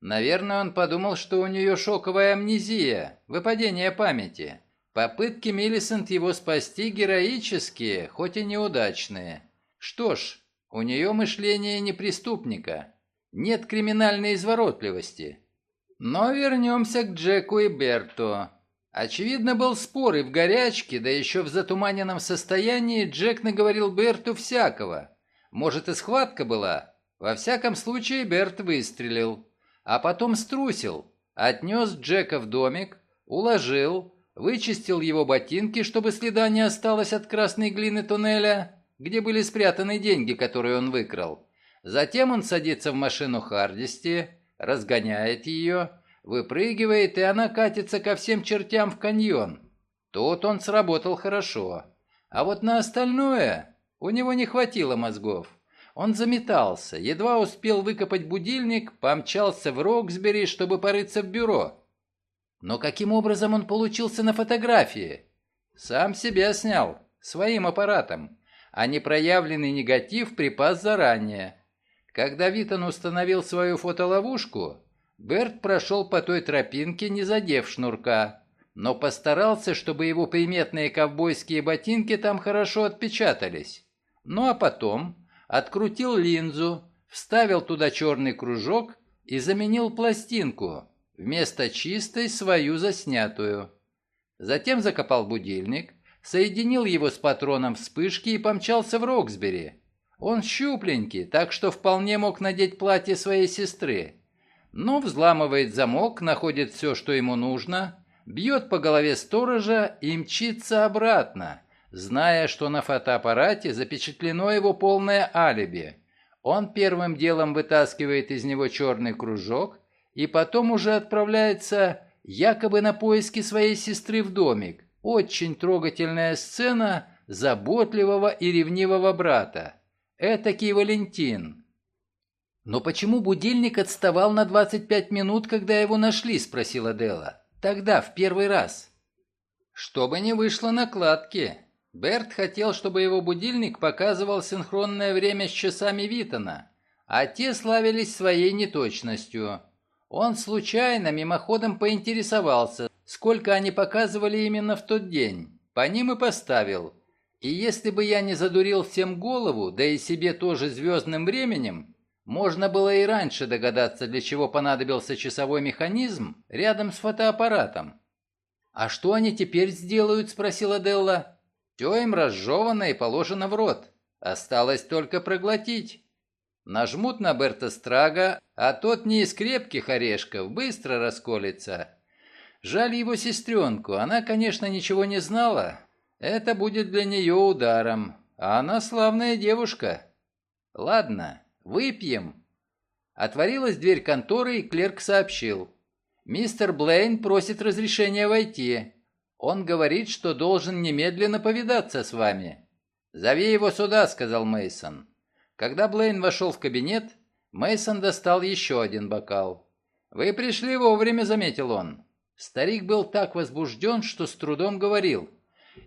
Speaker 2: Наверное, он подумал, что у нее шоковая амнезия, выпадение памяти. Попытки Миллисент его спасти героические, хоть и неудачные. Что ж, у нее мышление не преступника. Нет криминальной изворотливости. Но вернемся к Джеку и Берту. Очевидно, был спор, и в горячке, да еще в затуманенном состоянии, Джек наговорил Берту всякого. Может, и схватка была? Во всяком случае, Берт выстрелил. А потом струсил. Отнес Джека в домик, уложил, вычистил его ботинки, чтобы следа не осталось от красной глины туннеля, где были спрятаны деньги, которые он выкрал. Затем он садится в машину Хардисти, разгоняет ее, выпрыгивает, и она катится ко всем чертям в каньон. Тут он сработал хорошо. А вот на остальное у него не хватило мозгов. Он заметался, едва успел выкопать будильник, помчался в Роксбери, чтобы порыться в бюро. Но каким образом он получился на фотографии? Сам себя снял, своим аппаратом, а непроявленный негатив припас заранее. Когда Витон установил свою фотоловушку, Берт прошел по той тропинке, не задев шнурка, но постарался, чтобы его приметные ковбойские ботинки там хорошо отпечатались. Ну а потом открутил линзу, вставил туда черный кружок и заменил пластинку, вместо чистой свою заснятую. Затем закопал будильник, соединил его с патроном вспышки и помчался в Роксбери. Он щупленький, так что вполне мог надеть платье своей сестры. Но взламывает замок, находит все, что ему нужно, бьет по голове сторожа и мчится обратно, зная, что на фотоаппарате запечатлено его полное алиби. Он первым делом вытаскивает из него черный кружок и потом уже отправляется якобы на поиски своей сестры в домик. Очень трогательная сцена заботливого и ревнивого брата. Этакий Валентин. «Но почему будильник отставал на 25 минут, когда его нашли?» – спросила Дела. «Тогда, в первый раз». «Чтобы не вышло накладки. Берт хотел, чтобы его будильник показывал синхронное время с часами Витона, а те славились своей неточностью. Он случайно, мимоходом поинтересовался, сколько они показывали именно в тот день. По ним и поставил. И если бы я не задурил всем голову, да и себе тоже звездным временем, можно было и раньше догадаться, для чего понадобился часовой механизм рядом с фотоаппаратом. «А что они теперь сделают?» – спросила Делла. «Все им разжевано и положено в рот. Осталось только проглотить». Нажмут на Берта Страга, а тот не из крепких орешков, быстро расколется. Жаль его сестренку, она, конечно, ничего не знала. Это будет для нее ударом, а она славная девушка. Ладно, выпьем. Отворилась дверь конторы, и клерк сообщил. Мистер Блейн просит разрешения войти. Он говорит, что должен немедленно повидаться с вами. Зови его сюда, сказал Мейсон. Когда Блейн вошел в кабинет, Мейсон достал еще один бокал. «Вы пришли вовремя», — заметил он. Старик был так возбужден, что с трудом говорил.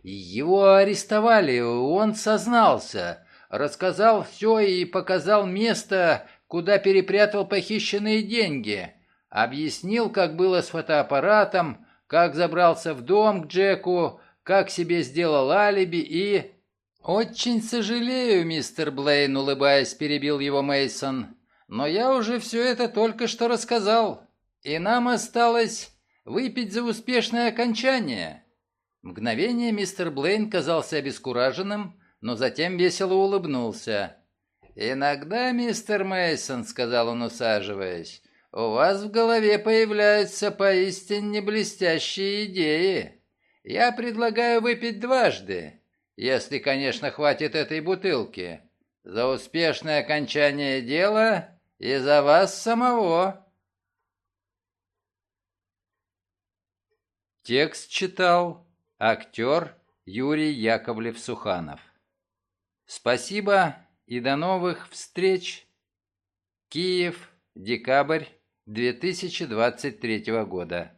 Speaker 2: «Его арестовали, он сознался, рассказал все и показал место, куда перепрятал похищенные деньги. Объяснил, как было с фотоаппаратом, как забрался в дом к Джеку, как себе сделал алиби и...» «Очень сожалею, мистер Блейн», — улыбаясь, перебил его Мейсон. «Но я уже все это только что рассказал, и нам осталось выпить за успешное окончание». Мгновение мистер Блейн казался обескураженным, но затем весело улыбнулся. «Иногда, мистер Мейсон, сказал он, усаживаясь, — «у вас в голове появляются поистине блестящие идеи. Я предлагаю выпить дважды, если, конечно, хватит этой бутылки. За успешное окончание дела и за вас самого. Текст читал актер Юрий Яковлев-Суханов. Спасибо и до новых встреч! Киев, декабрь 2023 года.